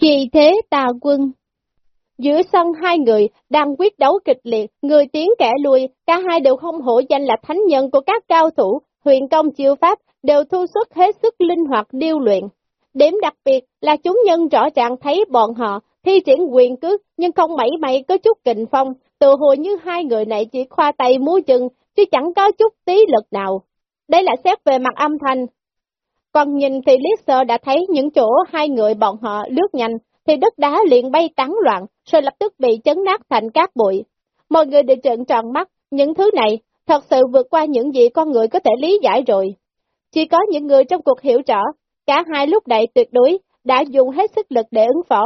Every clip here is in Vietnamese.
Vì thế tà quân. Giữa sân hai người đang quyết đấu kịch liệt, người tiến kẻ lui, cả hai đều không hổ danh là thánh nhân của các cao thủ, huyền công chiêu pháp, đều thu xuất hết sức linh hoạt điêu luyện. Điểm đặc biệt là chúng nhân rõ ràng thấy bọn họ thi triển quyền cước nhưng không mảy may có chút kình phong, tự hồ như hai người này chỉ khoa tay múa chân, chứ chẳng có chút tí lực nào. Đây là xét về mặt âm thanh. Còn nhìn thì liếc sơ đã thấy những chỗ hai người bọn họ lướt nhanh, thì đất đá liền bay tán loạn, rồi lập tức bị chấn nát thành cát bụi. Mọi người đều trợn tròn mắt, những thứ này thật sự vượt qua những gì con người có thể lý giải rồi. Chỉ có những người trong cuộc hiểu rõ, cả hai lúc này tuyệt đối đã dùng hết sức lực để ứng phó.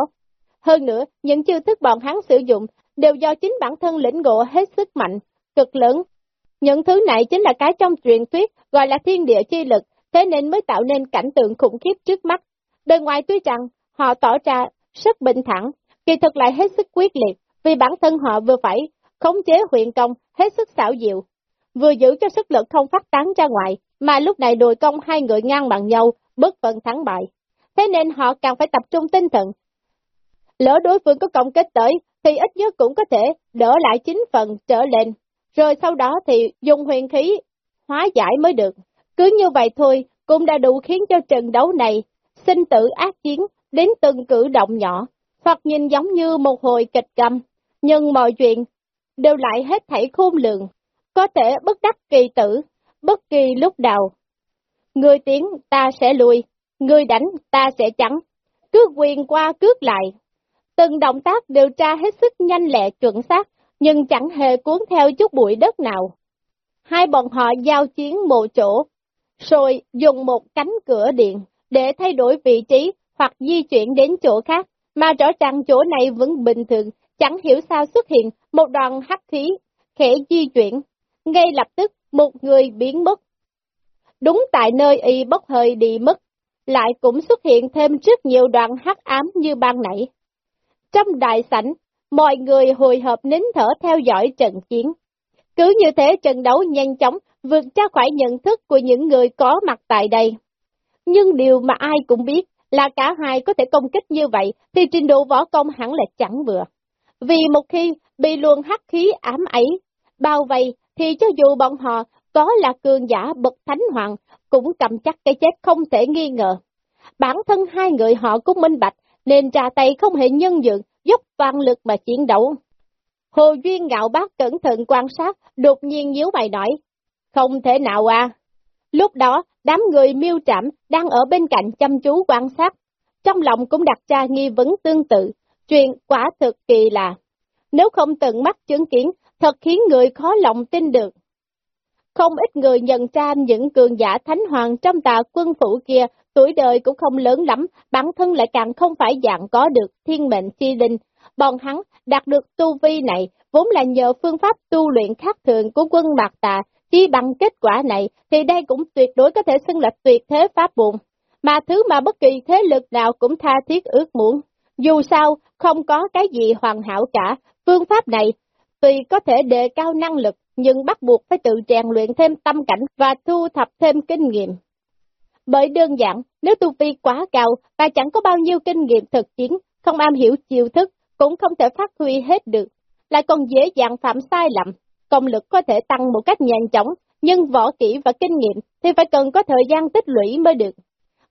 Hơn nữa, những chiêu thức bọn hắn sử dụng đều do chính bản thân lĩnh ngộ hết sức mạnh, cực lớn. Những thứ này chính là cái trong truyền thuyết gọi là thiên địa chi lực, thế nên mới tạo nên cảnh tượng khủng khiếp trước mắt. Đời ngoài tuy rằng họ tỏ ra rất bình thẳng, kỳ thực lại hết sức quyết liệt, vì bản thân họ vừa phải khống chế huyện công hết sức xảo diệu, vừa giữ cho sức lực không phát tán ra ngoài, mà lúc này đùi công hai người ngang bằng nhau, bất phần thắng bại. Thế nên họ càng phải tập trung tinh thần. Lỡ đối phương có công kết tới, thì ít nhất cũng có thể đỡ lại chín phần trở lên, rồi sau đó thì dùng huyền khí hóa giải mới được. Cứ như vậy thôi, cũng đã đủ khiến cho trận đấu này sinh tử ác chiến đến từng cử động nhỏ, hoặc nhìn giống như một hồi kịch cầm, nhưng mọi chuyện đều lại hết thảy khôn lường, có thể bất đắc kỳ tử, bất kỳ lúc nào. Người tiến ta sẽ lùi, người đánh ta sẽ chắn, cướp quyền qua cướp lại. Từng động tác điều tra hết sức nhanh lẹ chuẩn xác, nhưng chẳng hề cuốn theo chút bụi đất nào. Hai bọn họ giao chiến một chỗ, rồi dùng một cánh cửa điện để thay đổi vị trí hoặc di chuyển đến chỗ khác, mà rõ ràng chỗ này vẫn bình thường, chẳng hiểu sao xuất hiện một đoàn hắc khí, khẽ di chuyển. Ngay lập tức, một người biến mất. Đúng tại nơi y bốc hơi đi mất, lại cũng xuất hiện thêm rất nhiều đoàn hắc ám như ban nãy. Trong đại sảnh, mọi người hồi hộp nín thở theo dõi trận chiến. Cứ như thế trận đấu nhanh chóng vượt ra khỏi nhận thức của những người có mặt tại đây. Nhưng điều mà ai cũng biết là cả hai có thể công kích như vậy thì trình độ võ công hẳn là chẳng vừa. Vì một khi bị luồng hắc khí ám ấy, bao vây thì cho dù bọn họ có là cường giả bậc thánh hoàng cũng cầm chắc cái chết không thể nghi ngờ. Bản thân hai người họ cũng minh bạch nên trà tay không hề nhân dượng, dốc toàn lực mà chiến đấu. Hồ Duyên ngạo bác cẩn thận quan sát, đột nhiên nhíu mày nói, không thể nào à. Lúc đó, đám người miêu trạm đang ở bên cạnh chăm chú quan sát, trong lòng cũng đặt ra nghi vấn tương tự, chuyện quả thực kỳ lạ. Nếu không tận mắt chứng kiến, thật khiến người khó lòng tin được. Không ít người nhận ra những cường giả thánh hoàng trong tà quân phủ kia, tuổi đời cũng không lớn lắm, bản thân lại càng không phải dạng có được thiên mệnh chi linh. Bọn hắn đạt được tu vi này vốn là nhờ phương pháp tu luyện khác thường của quân bạc tà, chỉ bằng kết quả này thì đây cũng tuyệt đối có thể xưng là tuyệt thế pháp buồn, mà thứ mà bất kỳ thế lực nào cũng tha thiết ước muốn. Dù sao, không có cái gì hoàn hảo cả, phương pháp này tuy có thể đề cao năng lực, nhưng bắt buộc phải tự rèn luyện thêm tâm cảnh và thu thập thêm kinh nghiệm. Bởi đơn giản, nếu tu vi quá cao và chẳng có bao nhiêu kinh nghiệm thực chiến, không am hiểu chiêu thức, cũng không thể phát huy hết được, lại còn dễ dàng phạm sai lầm. Công lực có thể tăng một cách nhanh chóng, nhưng võ kỹ và kinh nghiệm thì phải cần có thời gian tích lũy mới được.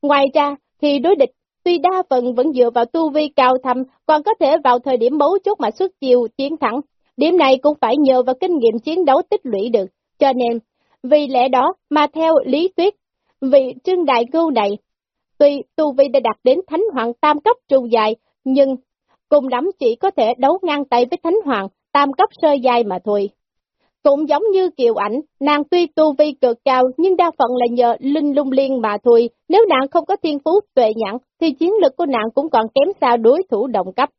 Ngoài ra, thì đối địch tuy đa phần vẫn dựa vào tu vi cao thâm, còn có thể vào thời điểm mấu chốt mà xuất chiêu chiến thắng. Điểm này cũng phải nhờ vào kinh nghiệm chiến đấu tích lũy được, cho nên, vì lẽ đó mà theo lý thuyết vị trương đại cưu này, tuy tu vi đã đạt đến thánh hoàng tam cấp trung dài, nhưng cùng lắm chỉ có thể đấu ngang tay với thánh hoàng tam cấp sơ dài mà thôi. Cũng giống như kiều ảnh, nàng tuy tu vi cực cao nhưng đa phần là nhờ linh lung liên mà thôi, nếu nàng không có thiên phú tuệ nhãn thì chiến lực của nàng cũng còn kém xa đối thủ đồng cấp.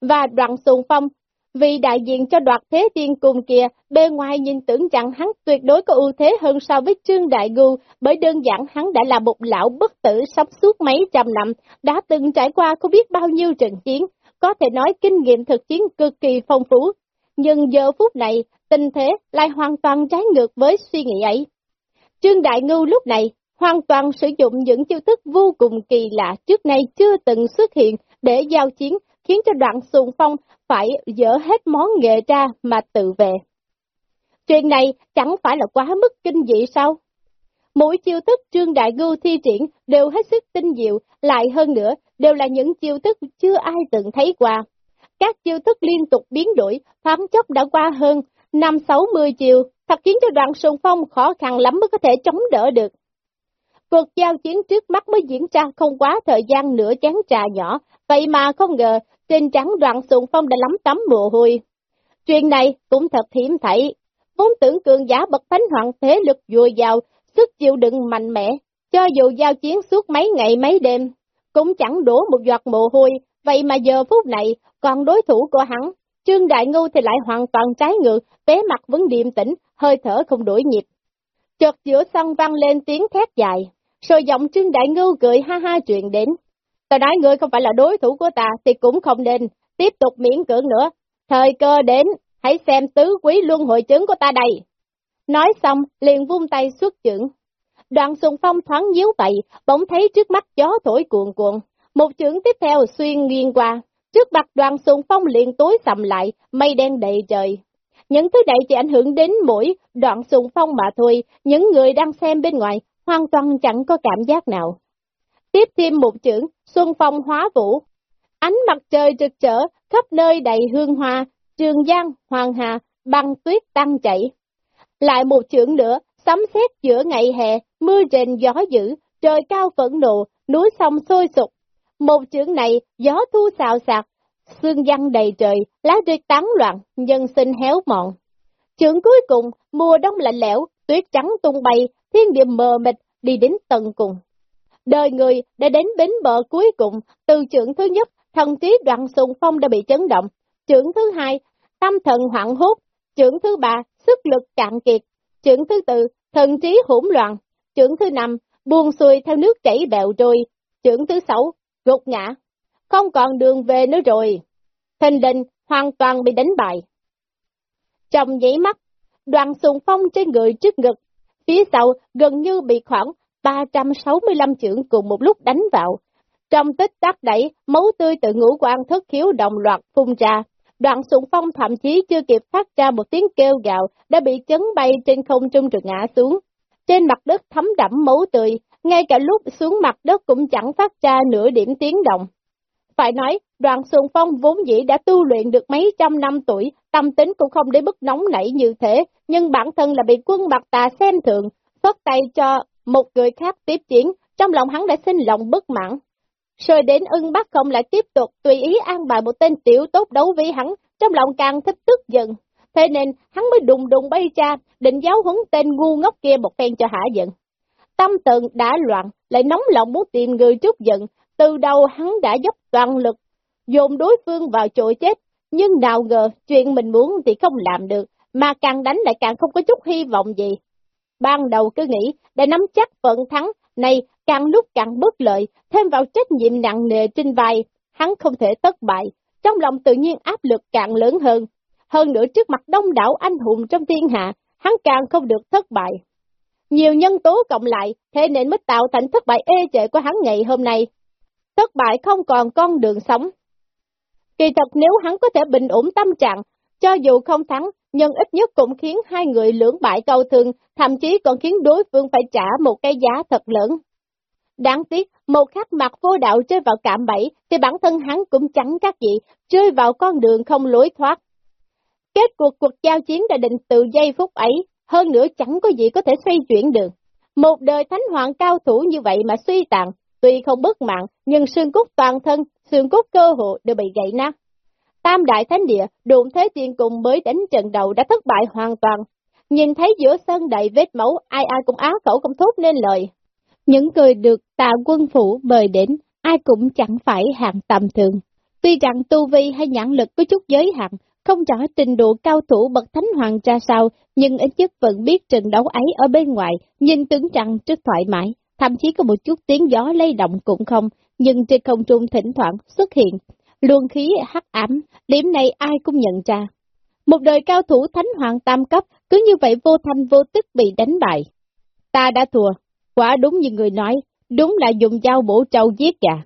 Và đoạn sùng phong, vì đại diện cho đoạt thế tiên cùng kia, bề ngoài nhìn tưởng rằng hắn tuyệt đối có ưu thế hơn so với Trương Đại Gu, bởi đơn giản hắn đã là một lão bất tử sống suốt mấy trăm năm, đã từng trải qua không biết bao nhiêu trận chiến, có thể nói kinh nghiệm thực chiến cực kỳ phong phú. Nhưng giờ phút này, tình thế lại hoàn toàn trái ngược với suy nghĩ ấy. Trương Đại Ngưu lúc này hoàn toàn sử dụng những chiêu thức vô cùng kỳ lạ trước nay chưa từng xuất hiện để giao chiến, khiến cho đoạn sùng phong phải dỡ hết món nghệ ra mà tự về. Chuyện này chẳng phải là quá mức kinh dị sao? Mỗi chiêu thức Trương Đại Ngưu thi triển đều hết sức tinh diệu, lại hơn nữa đều là những chiêu thức chưa ai từng thấy qua. Các chiêu thức liên tục biến đổi, thoáng chốc đã qua hơn năm sáu mươi chiều, thật khiến cho đoàn sùng phong khó khăn lắm mới có thể chống đỡ được. Cuộc giao chiến trước mắt mới diễn ra không quá thời gian nửa chén trà nhỏ, vậy mà không ngờ trên trắng đoàn sùng phong đã lắm tắm mồ hôi. Chuyện này cũng thật hiểm thảy, vốn tưởng cường giả bậc thánh hoàng thế lực dồi dào, sức chịu đựng mạnh mẽ, cho dù giao chiến suốt mấy ngày mấy đêm, cũng chẳng đổ một giọt mồ hôi, vậy mà giờ phút này còn đối thủ của hắn, Trương Đại Ngưu thì lại hoàn toàn trái ngược, vẻ mặt vẫn điềm tĩnh, hơi thở không đổi nhịp. Chợt giữa sân vang lên tiếng thét dài, rồi giọng Trương Đại Ngưu cười ha ha chuyện đến. Ta nói ngươi không phải là đối thủ của ta thì cũng không nên, tiếp tục miễn cưỡng nữa. Thời cơ đến, hãy xem tứ quý luân hội chứng của ta đây. Nói xong, liền vung tay xuất trưởng. Đoạn sùng phong thoáng nhíu vậy, bỗng thấy trước mắt gió thổi cuồn cuộn. Một trưởng tiếp theo xuyên nghiêng qua. Trước mặt đoàn sùng phong liền tối sầm lại, mây đen đầy trời. Những thứ này chỉ ảnh hưởng đến mỗi đoạn sùng phong mà thôi, những người đang xem bên ngoài hoàn toàn chẳng có cảm giác nào. Tiếp thêm một chưởng, xuân phong hóa vũ. Ánh mặt trời trực trở, khắp nơi đầy hương hoa, trường giang, hoàng hà, băng tuyết tăng chảy. Lại một chưởng nữa, sấm sét giữa ngày hè, mưa rền gió dữ, trời cao phẫn nộ, núi sông sôi sục. Một chưởng này, gió thu xào xạc, xương văng đầy trời, lá rơi tán loạn, nhân sinh héo mọn. Chưởng cuối cùng, mùa đông lạnh lẽo, tuyết trắng tung bay, thiên địa mờ mịt, đi đến tận cùng. Đời người đã đến bến bờ cuối cùng, từ trưởng thứ nhất, thần trí đoạn sùng phong đã bị chấn động. Trưởng thứ hai, tâm thần hoảng hốt. Trưởng thứ ba, sức lực cạn kiệt. Trưởng thứ tư, thần trí hỗn loạn. Trưởng thứ năm, buông xuôi theo nước chảy bèo trôi. Trưởng thứ sáu, gục ngã. Không còn đường về nữa rồi. Thình đình hoàn toàn bị đánh bại. Trong giấy mắt, đoàn sùng phong trên người trước ngực, phía sau gần như bị khoảng 365 trưởng cùng một lúc đánh vào. Trong tích tắc đẩy, máu tươi từ ngũ quan thất khiếu đồng loạt phun ra. Đoạn súng phong thậm chí chưa kịp phát ra một tiếng kêu gạo, đã bị chấn bay trên không trung rồi ngã xuống. Trên mặt đất thấm đẫm máu tươi, ngay cả lúc xuống mặt đất cũng chẳng phát ra nửa điểm tiếng động. Phải nói, đoàn xuân phong vốn dĩ đã tu luyện được mấy trăm năm tuổi, tâm tính cũng không đến mức nóng nảy như thế, nhưng bản thân là bị quân bạc tà xem thường, phất tay cho một người khác tiếp chiến, trong lòng hắn đã sinh lòng bất mãn. Rồi đến ưng bắt không lại tiếp tục tùy ý an bài một tên tiểu tốt đấu với hắn, trong lòng càng thích tức giận. Thế nên hắn mới đùng đùng bay ra, định giáo huấn tên ngu ngốc kia một phen cho hả giận. Tâm tận đã loạn, lại nóng lòng muốn tìm người trút giận, từ đầu hắn đã dốc toàn lực, dồn đối phương vào chỗ chết, nhưng nào ngờ chuyện mình muốn thì không làm được, mà càng đánh lại càng không có chút hy vọng gì. Ban đầu cứ nghĩ đã nắm chắc vận thắng, này càng lúc càng bất lợi, thêm vào trách nhiệm nặng nề trên vai, hắn không thể thất bại, trong lòng tự nhiên áp lực càng lớn hơn. Hơn nữa trước mặt đông đảo anh hùng trong thiên hạ, hắn càng không được thất bại. Nhiều nhân tố cộng lại, thế nên mới tạo thành thất bại ê chệ của hắn ngày hôm nay. Thất bại không còn con đường sống. Kỳ thật nếu hắn có thể bình ổn tâm trạng, cho dù không thắng, nhưng ít nhất cũng khiến hai người lưỡng bại câu thương, thậm chí còn khiến đối phương phải trả một cái giá thật lớn. Đáng tiếc, một khắc mặt vô đạo chơi vào cạm bẫy, thì bản thân hắn cũng chẳng các gì, chơi vào con đường không lối thoát. Kết cuộc cuộc giao chiến đã định từ giây phút ấy, hơn nữa chẳng có gì có thể xoay chuyển được. Một đời thánh hoàng cao thủ như vậy mà suy tàn, tuy không bất mạng, nhưng xương cốt toàn thân, xương cốt cơ hộ đều bị gãy nát. Tam đại thánh địa, đụng thế tiên cùng mới đánh trận đầu đã thất bại hoàn toàn. Nhìn thấy giữa sân đầy vết máu, ai ai cũng á khẩu không thốt nên lời. Những người được tà quân phủ mời đến, ai cũng chẳng phải hạng tầm thường. Tuy rằng tu vi hay nhãn lực có chút giới hạn, không rõ trình độ cao thủ bậc thánh hoàng ra sao, nhưng ít nhất vẫn biết trận đấu ấy ở bên ngoài, nhìn tướng trăng rất thoải mái, thậm chí có một chút tiếng gió lay động cũng không, nhưng trên không trung thỉnh thoảng xuất hiện luồng khí hắc ám, điểm này ai cũng nhận ra. Một đời cao thủ thánh hoàng tam cấp cứ như vậy vô thanh vô tức bị đánh bại. Ta đã thua, Quả đúng như người nói, đúng là dùng dao bổ trâu giết gà.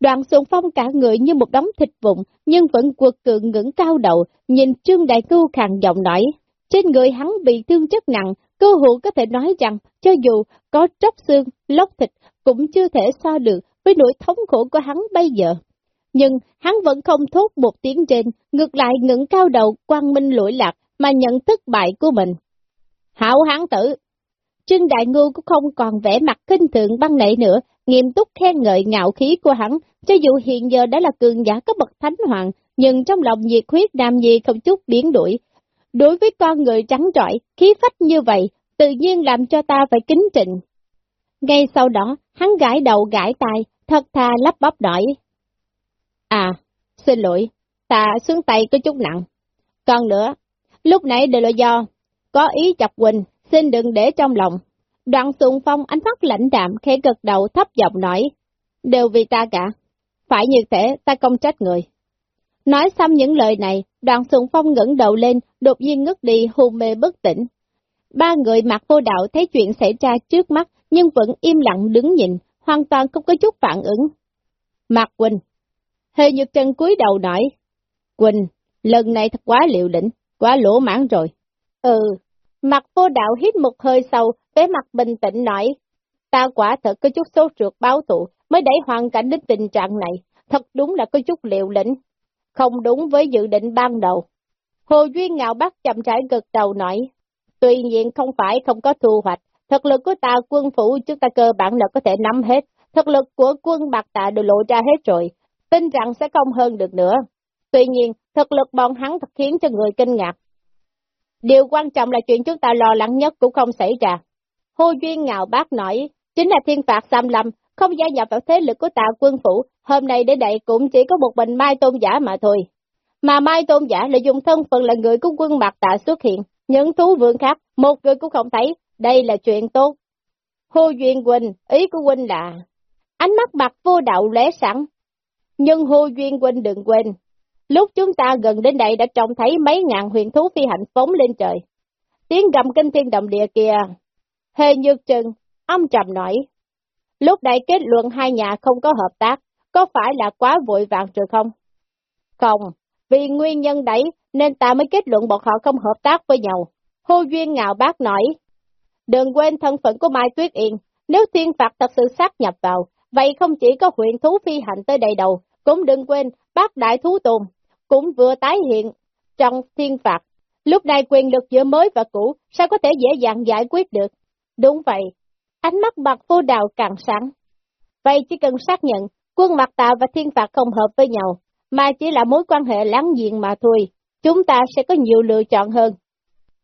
Đoàn xuân phong cả người như một đống thịt vụn, nhưng vẫn quật cường ngẩng cao đầu, nhìn Trương Đại Cưu khàn giọng nói. Trên người hắn bị thương rất nặng, cơ hội có thể nói rằng, cho dù có tróc xương, lóc thịt, cũng chưa thể so được với nỗi thống khổ của hắn bây giờ. Nhưng hắn vẫn không thốt một tiếng trên, ngược lại ngẩng cao đầu quang minh lỗi lạc mà nhận thất bại của mình. Hảo hán tử! Trương Đại Ngưu cũng không còn vẻ mặt kinh thường băng nảy nữa, nghiêm túc khen ngợi ngạo khí của hắn, cho dù hiện giờ đã là cường giả cấp bậc thánh hoàng, nhưng trong lòng nhiệt huyết nam nhi không chút biến đổi. Đối với con người trắng trọi, khí phách như vậy, tự nhiên làm cho ta phải kính trịnh. Ngay sau đó, hắn gãi đầu gãi tai, thật thà lắp bắp nói. À, xin lỗi, ta xuống tay có chút nặng. Còn nữa, lúc nãy đều là do, có ý chọc Quỳnh, xin đừng để trong lòng. Đoạn Xuân Phong ánh mắt lãnh đạm, khẽ gật đầu thấp giọng nói, đều vì ta cả, phải như thế ta không trách người. Nói xong những lời này, đoàn Sùng Phong ngẩng đầu lên, đột nhiên ngất đi hôn mê bất tỉnh. Ba người mặc vô đạo thấy chuyện xảy ra trước mắt, nhưng vẫn im lặng đứng nhìn, hoàn toàn không có chút phản ứng. Mạc Quỳnh Hề Nhược Trân cúi đầu nói, Quỳnh, lần này thật quá liệu lĩnh, quá lỗ mãn rồi. Ừ, mặt vô đạo hít một hơi sâu, vẻ mặt bình tĩnh nói, ta quả thật có chút sốt ruột báo tụ, mới đẩy hoàn cảnh đến tình trạng này, thật đúng là có chút liệu lĩnh, không đúng với dự định ban đầu. Hồ Duyên ngạo bắt chậm rãi gật đầu nói, tuy nhiên không phải không có thu hoạch, thực lực của ta quân phủ chúng ta cơ bản là có thể nắm hết, thực lực của quân bạc tạ đều lộ ra hết rồi, tin rằng sẽ không hơn được nữa. Tuy nhiên, thực lực bọn hắn thật khiến cho người kinh ngạc. Điều quan trọng là chuyện chúng ta lo lắng nhất cũng không xảy ra. Hô Duyên ngạo bác nói, chính là thiên phạt xâm Lâm, không gia nhập vào thế lực của tạ quân phủ, hôm nay đến đây cũng chỉ có một mình Mai Tôn Giả mà thôi. Mà Mai Tôn Giả lợi dùng thân phận là người của quân bạc tạ xuất hiện, những thú vương khác, một người cũng không thấy, đây là chuyện tốt. Hô Duyên Quỳnh, ý của Quỳnh là, ánh mắt mặt vô đạo lé sẵn. Nhưng Hô Duyên Quỳnh đừng quên, lúc chúng ta gần đến đây đã trông thấy mấy ngàn huyền thú phi hành phóng lên trời. Tiếng gầm kinh thiên động địa kìa, hề nhược trừng, âm trầm nói. Lúc đây kết luận hai nhà không có hợp tác, có phải là quá vội vàng rồi không? Không, vì nguyên nhân đấy nên ta mới kết luận bọn họ không hợp tác với nhau. Hô Duyên ngạo bác nói, đừng quên thân phận của Mai Tuyết Yên, nếu thiên phạt thật sự sát nhập vào, vậy không chỉ có huyện thú phi hành tới đây đầu, cũng đừng quên bác đại thú tồn, cũng vừa tái hiện trong thiên phạt. Lúc này quyền lực giữa mới và cũ sao có thể dễ dàng giải quyết được? Đúng vậy, ánh mắt mặt vô đào càng sáng. Vậy chỉ cần xác nhận quân mặt tạ và thiên phạt không hợp với nhau, mà chỉ là mối quan hệ láng giềng mà thôi, chúng ta sẽ có nhiều lựa chọn hơn.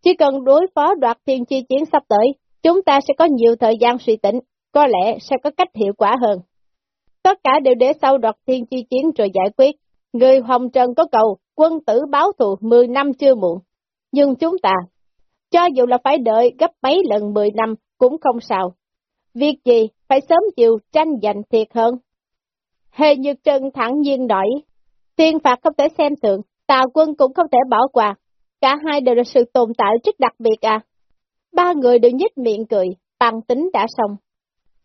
Chỉ cần đối phó đoạt thiên chi chiến sắp tới, chúng ta sẽ có nhiều thời gian suy tính, có lẽ sẽ có cách hiệu quả hơn. Tất cả đều để sau đoạt thiên chi chiến rồi giải quyết. Người Hồng Trần có cầu, quân tử báo thù 10 năm chưa muộn. Nhưng chúng ta, cho dù là phải đợi gấp mấy lần 10 năm cũng không sao. Việc gì phải sớm chiều tranh giành thiệt hơn. Hề Nhược trần thẳng nhiên nói, tiên phạt không thể xem thường, tà quân cũng không thể bỏ qua. Cả hai đều là sự tồn tại rất đặc biệt à. Ba người đều nhích miệng cười, bằng tính đã xong.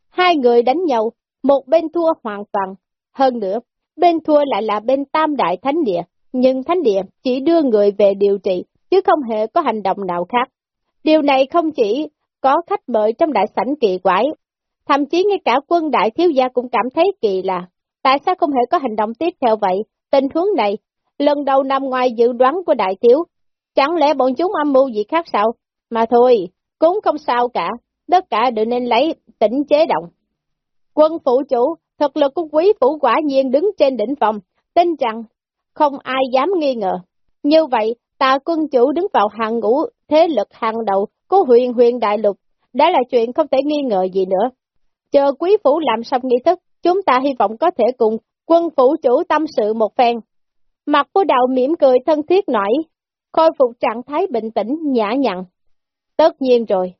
Hai người đánh nhau, một bên thua hoàn toàn. Hơn nữa, bên thua lại là bên tam đại thánh địa, nhưng thánh địa chỉ đưa người về điều trị, chứ không hề có hành động nào khác. Điều này không chỉ có khách mời trong đại sảnh kỳ quái, thậm chí ngay cả quân đại thiếu gia cũng cảm thấy kỳ lạ. Tại sao không hề có hành động tiếp theo vậy? Tình huống này, lần đầu nằm ngoài dự đoán của đại thiếu. Chẳng lẽ bọn chúng âm mưu gì khác sao? Mà thôi, cũng không sao cả, tất cả đều nên lấy tỉnh chế động. Quân phụ chủ, thực lực của quý phủ quả nhiên đứng trên đỉnh phòng, tin rằng không ai dám nghi ngờ. Như vậy, tà quân chủ đứng vào hàng ngũ thế lực hàng đầu của huyền huyền đại lục, đã là chuyện không thể nghi ngờ gì nữa. Chờ quý phủ làm xong nghi thức, chúng ta hy vọng có thể cùng quân phủ chủ tâm sự một phen. Mặt của đạo mỉm cười thân thiết nổi, khôi phục trạng thái bình tĩnh, nhã nhặn. Tất nhiên rồi.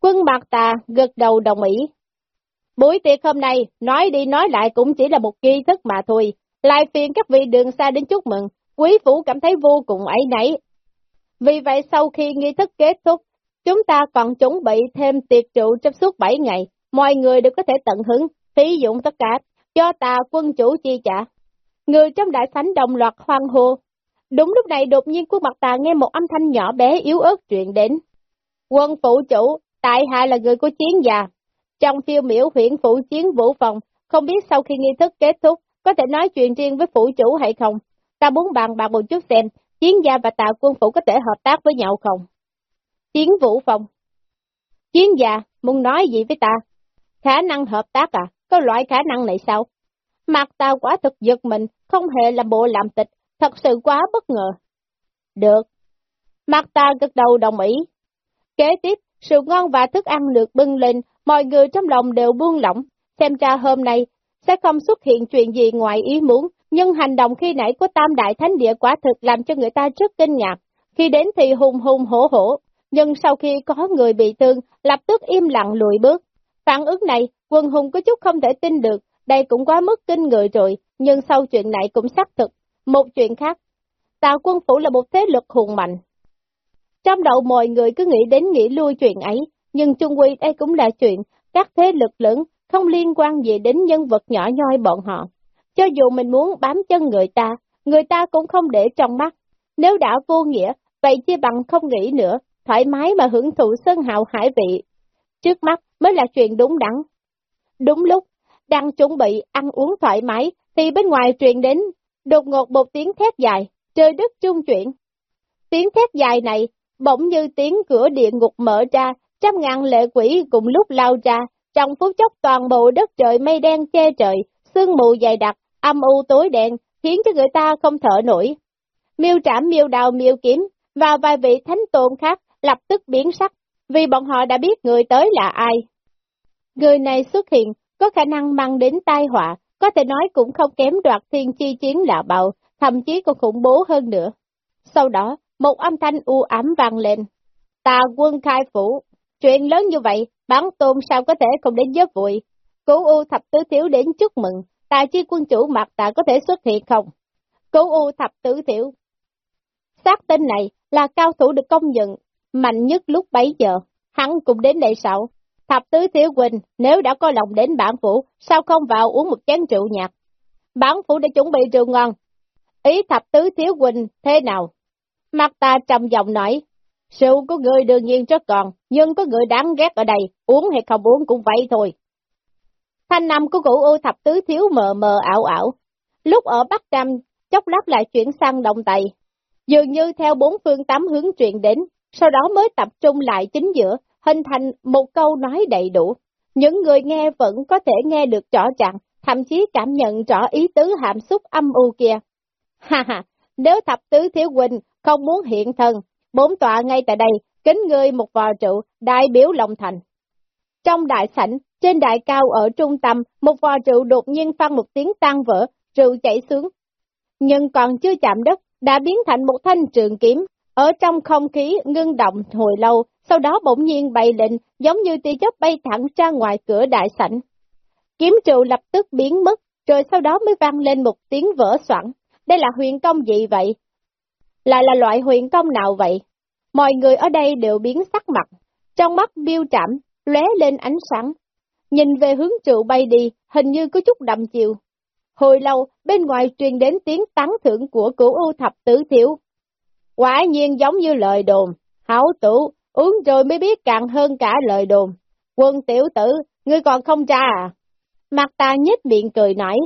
Quân bạc tà gật đầu đồng ý. Buổi tiệc hôm nay, nói đi nói lại cũng chỉ là một nghi thức mà thôi. Lại phiền các vị đường xa đến chúc mừng, quý phủ cảm thấy vô cùng ấy nấy. Vì vậy sau khi nghi thức kết thúc, Chúng ta còn chuẩn bị thêm tiệc trụ trong suốt 7 ngày, mọi người đều có thể tận hứng, phí dụng tất cả, cho ta quân chủ chi trả. Người trong đại sảnh đồng loạt hoang hô. Đúng lúc này đột nhiên quân mặt tà nghe một âm thanh nhỏ bé yếu ớt truyền đến. Quân phụ chủ, tại hạ là người của chiến già. Trong tiêu miểu huyện phụ chiến vũ phòng, không biết sau khi nghi thức kết thúc, có thể nói chuyện riêng với phụ chủ hay không? Ta muốn bàn bạc một chút xem, chiến gia và tạ quân phủ có thể hợp tác với nhau không? Chiến vũ phòng. Chiến gia, muốn nói gì với ta? Khả năng hợp tác à? Có loại khả năng này sao? Mặt ta quá thực giật mình, không hề là bộ làm tịch, thật sự quá bất ngờ. Được. Mặt ta gật đầu đồng ý. Kế tiếp, sự ngon và thức ăn được bưng lên, mọi người trong lòng đều buông lỏng, xem ra hôm nay sẽ không xuất hiện chuyện gì ngoài ý muốn, nhưng hành động khi nãy của Tam Đại Thánh Địa quả thực làm cho người ta rất kinh ngạc. Khi đến thì hùng hùng hổ hổ, nhưng sau khi có người bị thương, lập tức im lặng lùi bước. Phản ứng này, quân hùng có chút không thể tin được, đây cũng quá mức kinh người rồi, nhưng sau chuyện này cũng xác thực. Một chuyện khác, Tào quân phủ là một thế lực hùng mạnh. Trong đầu mọi người cứ nghĩ đến nghĩ lui chuyện ấy, nhưng chung quy đây cũng là chuyện các thế lực lớn không liên quan gì đến nhân vật nhỏ nhoi bọn họ. Cho dù mình muốn bám chân người ta, người ta cũng không để trong mắt. Nếu đã vô nghĩa, vậy chia bằng không nghĩ nữa, thoải mái mà hưởng thụ sân hào hải vị. Trước mắt mới là chuyện đúng đắn. Đúng lúc, đang chuẩn bị ăn uống thoải mái, thì bên ngoài truyền đến, đột ngột một tiếng thét dài, trời đất trung chuyển. Tiếng thét dài này, bỗng như tiếng cửa địa ngục mở ra, trăm ngàn lệ quỷ cùng lúc lao ra, trong phút chốc toàn bộ đất trời mây đen che trời, sương mù dày đặc, âm u tối đen, khiến cho người ta không thở nổi. Miêu trảm miêu đào miêu kiếm, và vài vị thánh tôn khác lập tức biến sắc, vì bọn họ đã biết người tới là ai. Người này xuất hiện, có khả năng mang đến tai họa, có thể nói cũng không kém đoạt thiên chi chiến lạ bạo, thậm chí còn khủng bố hơn nữa. Sau đó, một âm thanh u ám vang lên. Tà quân khai phủ, chuyện lớn như vậy, bản tôn sao có thể không đến giấc vui. Cố U thập tứ thiếu đến chúc mừng, tài chi quân chủ mặt tạ có thể xuất hiện không? Cố U thập tứ thiếu. Xác tên này là cao thủ được công nhận, mạnh nhất lúc bấy giờ, hắn cũng đến đây sao? Thập tứ thiếu huynh, nếu đã có lòng đến bản phủ, sao không vào uống một chén rượu nhạt? Bản phủ đã chuẩn bị rượu ngon. Ý thập tứ thiếu huynh thế nào? Mặt ta trầm giọng nói, rượu của người đương nhiên rất còn, nhưng có người đáng ghét ở đây, uống hay không uống cũng vậy thôi. Thanh năm của cụ U thập tứ thiếu mờ mờ ảo ảo. Lúc ở Bắc Nam, chốc lát lại chuyển sang Đông Tây. Dường như theo bốn phương tám hướng truyền đến, sau đó mới tập trung lại chính giữa, hình thành một câu nói đầy đủ. Những người nghe vẫn có thể nghe được rõ ràng, thậm chí cảm nhận rõ ý tứ hàm xúc âm u kia. Ha ha, nếu thập tứ thiếu huynh không muốn hiện thân, bốn tọa ngay tại đây, kính ngươi một vò rượu, đại biểu lòng thành. Trong đại sảnh, trên đại cao ở trung tâm, một vò rượu đột nhiên phang một tiếng tan vỡ, rượu chảy xuống. Nhưng còn chưa chạm đất, đã biến thành một thanh trường kiếm, ở trong không khí ngưng động hồi lâu, sau đó bỗng nhiên bay lên, giống như tia chớp bay thẳng ra ngoài cửa đại sảnh. Kiếm trụ lập tức biến mất, rồi sau đó mới vang lên một tiếng vỡ soạn. Đây là huyền công gì vậy? Lại là loại huyền công nào vậy? Mọi người ở đây đều biến sắc mặt, trong mắt biêu trảm, lóe lên ánh sáng. Nhìn về hướng trụ bay đi, hình như có chút đậm chiều. Hồi lâu, bên ngoài truyền đến tiếng tán thưởng của cửu ưu thập tử thiếu. Quả nhiên giống như lời đồn, hảo tủ, uống rồi mới biết càng hơn cả lời đồn. Quân tiểu tử, ngươi còn không cha à? Mặt ta nhếch miệng cười nói,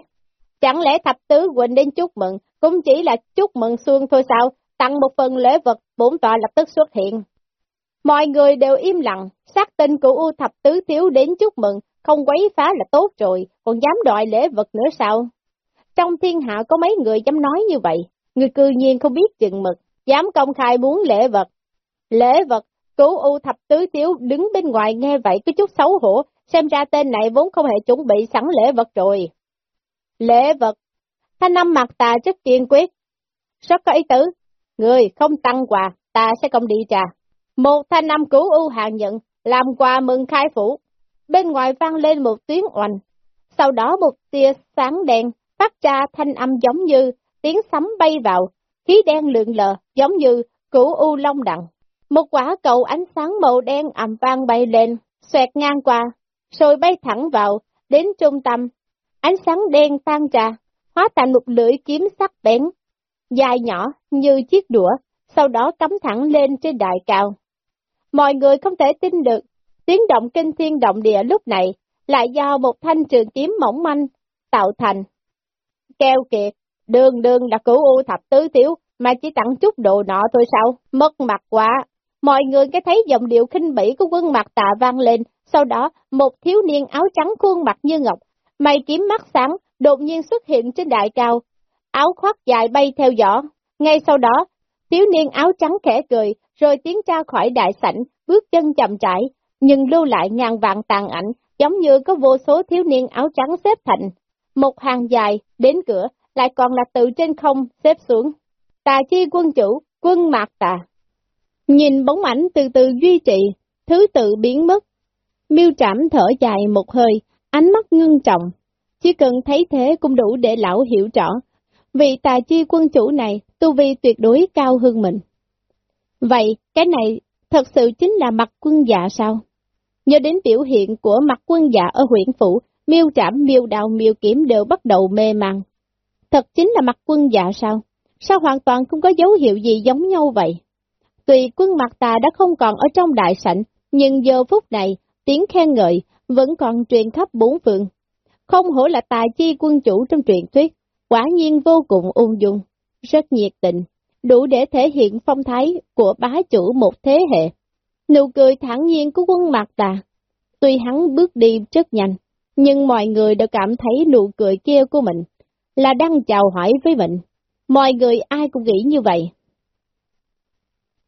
chẳng lẽ thập tứ quỳnh đến chúc mừng, cũng chỉ là chúc mừng xuân thôi sao, tặng một phần lễ vật, bổn tọa lập tức xuất hiện. Mọi người đều im lặng, xác tin của U thập tứ thiếu đến chúc mừng, không quấy phá là tốt rồi, còn dám đòi lễ vật nữa sao? Trong thiên hạ có mấy người dám nói như vậy, người cư nhiên không biết chừng mực, dám công khai muốn lễ vật. Lễ vật, cứu U thập tứ thiếu đứng bên ngoài nghe vậy có chút xấu hổ, xem ra tên này vốn không hề chuẩn bị sẵn lễ vật rồi. Lễ vật, thanh năm mặt tà rất kiên quyết. Rất có ý tứ, người không tăng quà, ta sẽ không đi trà. Một thanh năm cứu U hạng nhận, làm quà mừng khai phủ. Bên ngoài vang lên một tiếng oanh, sau đó một tia sáng đen phát ra thanh âm giống như tiếng sấm bay vào, khí đen lượn lờ giống như cửu u long đặng. một quả cầu ánh sáng màu đen ầm vang bay lên, xoẹt ngang qua, rồi bay thẳng vào, đến trung tâm. Ánh sáng đen tan ra, hóa thành một lưỡi kiếm sắc bén, dài nhỏ như chiếc đũa, sau đó cắm thẳng lên trên đại cao. Mọi người không thể tin được, tiếng động kinh thiên động địa lúc này lại do một thanh trường kiếm mỏng manh tạo thành. Keo kiệt, đường đường là cửu u thập tứ tiểu, mà chỉ tặng chút đồ nọ thôi sao, mất mặt quá. Mọi người nghe thấy giọng điệu khinh bỉ của quân mặt tạ vang lên, sau đó một thiếu niên áo trắng khuôn mặt như ngọc, mày kiếm mắt sáng, đột nhiên xuất hiện trên đại cao, áo khoác dài bay theo gió. Ngay sau đó, thiếu niên áo trắng khẽ cười, rồi tiến ra khỏi đại sảnh, bước chân chậm rãi, nhưng lưu lại ngàn vạn tàn ảnh, giống như có vô số thiếu niên áo trắng xếp thành. Một hàng dài, đến cửa, lại còn là từ trên không xếp xuống. Tà chi quân chủ, quân mạc tà. Nhìn bóng ảnh từ từ duy trì, thứ tự biến mất. Miêu trảm thở dài một hơi, ánh mắt ngưng trọng. Chỉ cần thấy thế cũng đủ để lão hiểu rõ. Vị tà chi quân chủ này, tu vi tuyệt đối cao hơn mình. Vậy, cái này thật sự chính là mặt quân dạ sao? Nhớ đến biểu hiện của mặt quân dạ ở huyện phủ, miêu trảm, miêu đào, miêu kiểm đều bắt đầu mê màng. Thật chính là mặt quân dạ sao? Sao hoàn toàn không có dấu hiệu gì giống nhau vậy? Tuy quân mặt tà đã không còn ở trong đại sảnh, nhưng giờ phút này, tiếng khen ngợi vẫn còn truyền khắp bốn phương. Không hổ là tài chi quân chủ trong truyền thuyết, quả nhiên vô cùng ung dung, rất nhiệt tình, đủ để thể hiện phong thái của bá chủ một thế hệ. Nụ cười thẳng nhiên của quân mặt tà, tuy hắn bước đi rất nhanh, nhưng mọi người đều cảm thấy nụ cười kia của mình là đang chào hỏi với mình. Mọi người ai cũng nghĩ như vậy.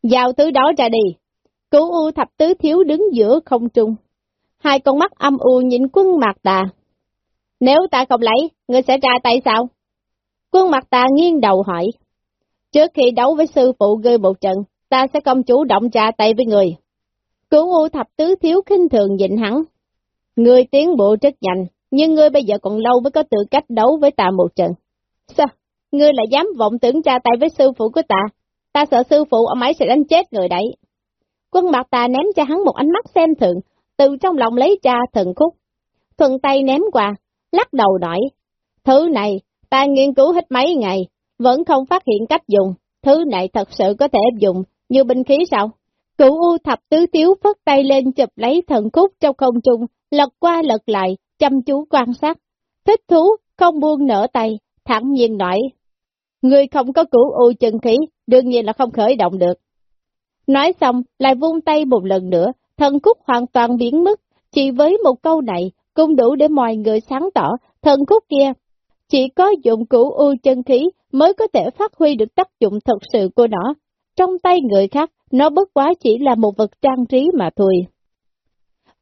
Giao tứ đó ra đi. Cứu u thập tứ thiếu đứng giữa không trung. Hai con mắt âm u nhìn quân mặt tà. Nếu ta không lấy, ngươi sẽ ra tay sao? Quân mặt tà nghiêng đầu hỏi. Trước khi đấu với sư phụ gây một trận, ta sẽ không chủ động ra tay với người. Cửu u thập tứ thiếu khinh thường nhịn hắn. Người tiến bộ rất nhanh, nhưng ngươi bây giờ còn lâu mới có tư cách đấu với ta một trận. Sao? Ngươi lại dám vọng tưởng ra tay với sư phụ của ta? Ta sợ sư phụ ông ấy sẽ đánh chết người đấy. Quân mặt ta ném cho hắn một ánh mắt xem thường, từ trong lòng lấy ra thần khúc. Thuận tay ném qua, lắc đầu nói, thứ này, ta nghiên cứu hết mấy ngày, vẫn không phát hiện cách dùng, thứ này thật sự có thể dùng như binh khí sao? Cửu U thập tứ tiếu phất tay lên chụp lấy thần khúc trong không trung, lật qua lật lại, chăm chú quan sát. Thích thú, không buông nở tay, thẳng nhiên nói. Người không có cửu U chân khí, đương nhiên là không khởi động được. Nói xong, lại vung tay một lần nữa, thần khúc hoàn toàn biến mất, chỉ với một câu này, cũng đủ để mọi người sáng tỏ, thần khúc kia chỉ có dụng cụ u chân khí mới có thể phát huy được tác dụng thật sự của nó. Trong tay người khác, nó bất quá chỉ là một vật trang trí mà thôi.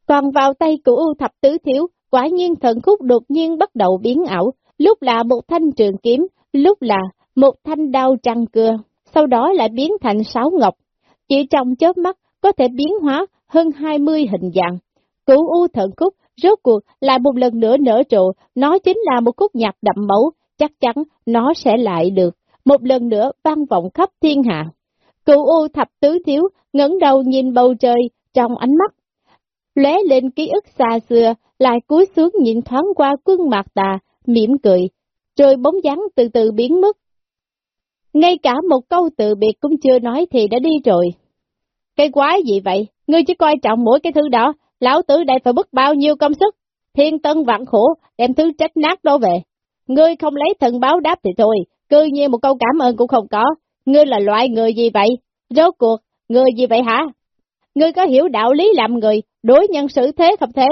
Còn vào tay của u thập tứ thiếu, quả nhiên thần khúc đột nhiên bắt đầu biến ảo, lúc là một thanh trường kiếm, lúc là một thanh đao trăng cưa, sau đó lại biến thành sáu ngọc. Chỉ trong chớp mắt có thể biến hóa hơn 20 hình dạng. Cửu u thần khúc rốt cuộc lại một lần nữa nở trộ, nó chính là một khúc nhạc đậm mẫu, chắc chắn nó sẽ lại được, một lần nữa vang vọng khắp thiên hạ. Cửu U thập tứ thiếu, ngẩng đầu nhìn bầu trời, trong ánh mắt. lóe lên ký ức xa xưa, lại cúi xuống nhìn thoáng qua quân mạc tà, mỉm cười, rồi bóng dáng từ từ biến mất. Ngay cả một câu từ biệt cũng chưa nói thì đã đi rồi. Cái quái gì vậy? Ngươi chỉ coi trọng mỗi cái thứ đó, lão tử đây phải bức bao nhiêu công sức, thiên tân vạn khổ, đem thứ trách nát đó về. Ngươi không lấy thần báo đáp thì thôi, cư nhiên một câu cảm ơn cũng không có. Ngươi là loại người gì vậy? Rốt cuộc, người gì vậy hả? Ngươi có hiểu đạo lý làm người, đối nhân xử thế không thế?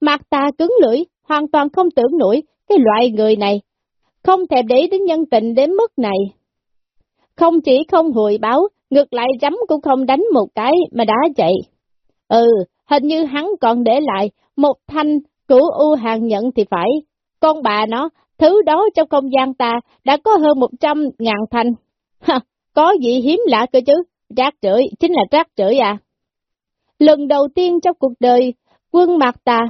Mặt ta cứng lưỡi, hoàn toàn không tưởng nổi cái loại người này. Không thèm để đến nhân tình đến mức này. Không chỉ không hồi báo, ngược lại rắm cũng không đánh một cái mà đã chạy. Ừ, hình như hắn còn để lại một thanh cửu u hàng nhận thì phải. Con bà nó, thứ đó trong không gian ta đã có hơn một trăm ngàn thanh. Ha, có gì hiếm lạ cơ chứ, rác rưởi chính là rác rưởi à. Lần đầu tiên trong cuộc đời, quân mạc ta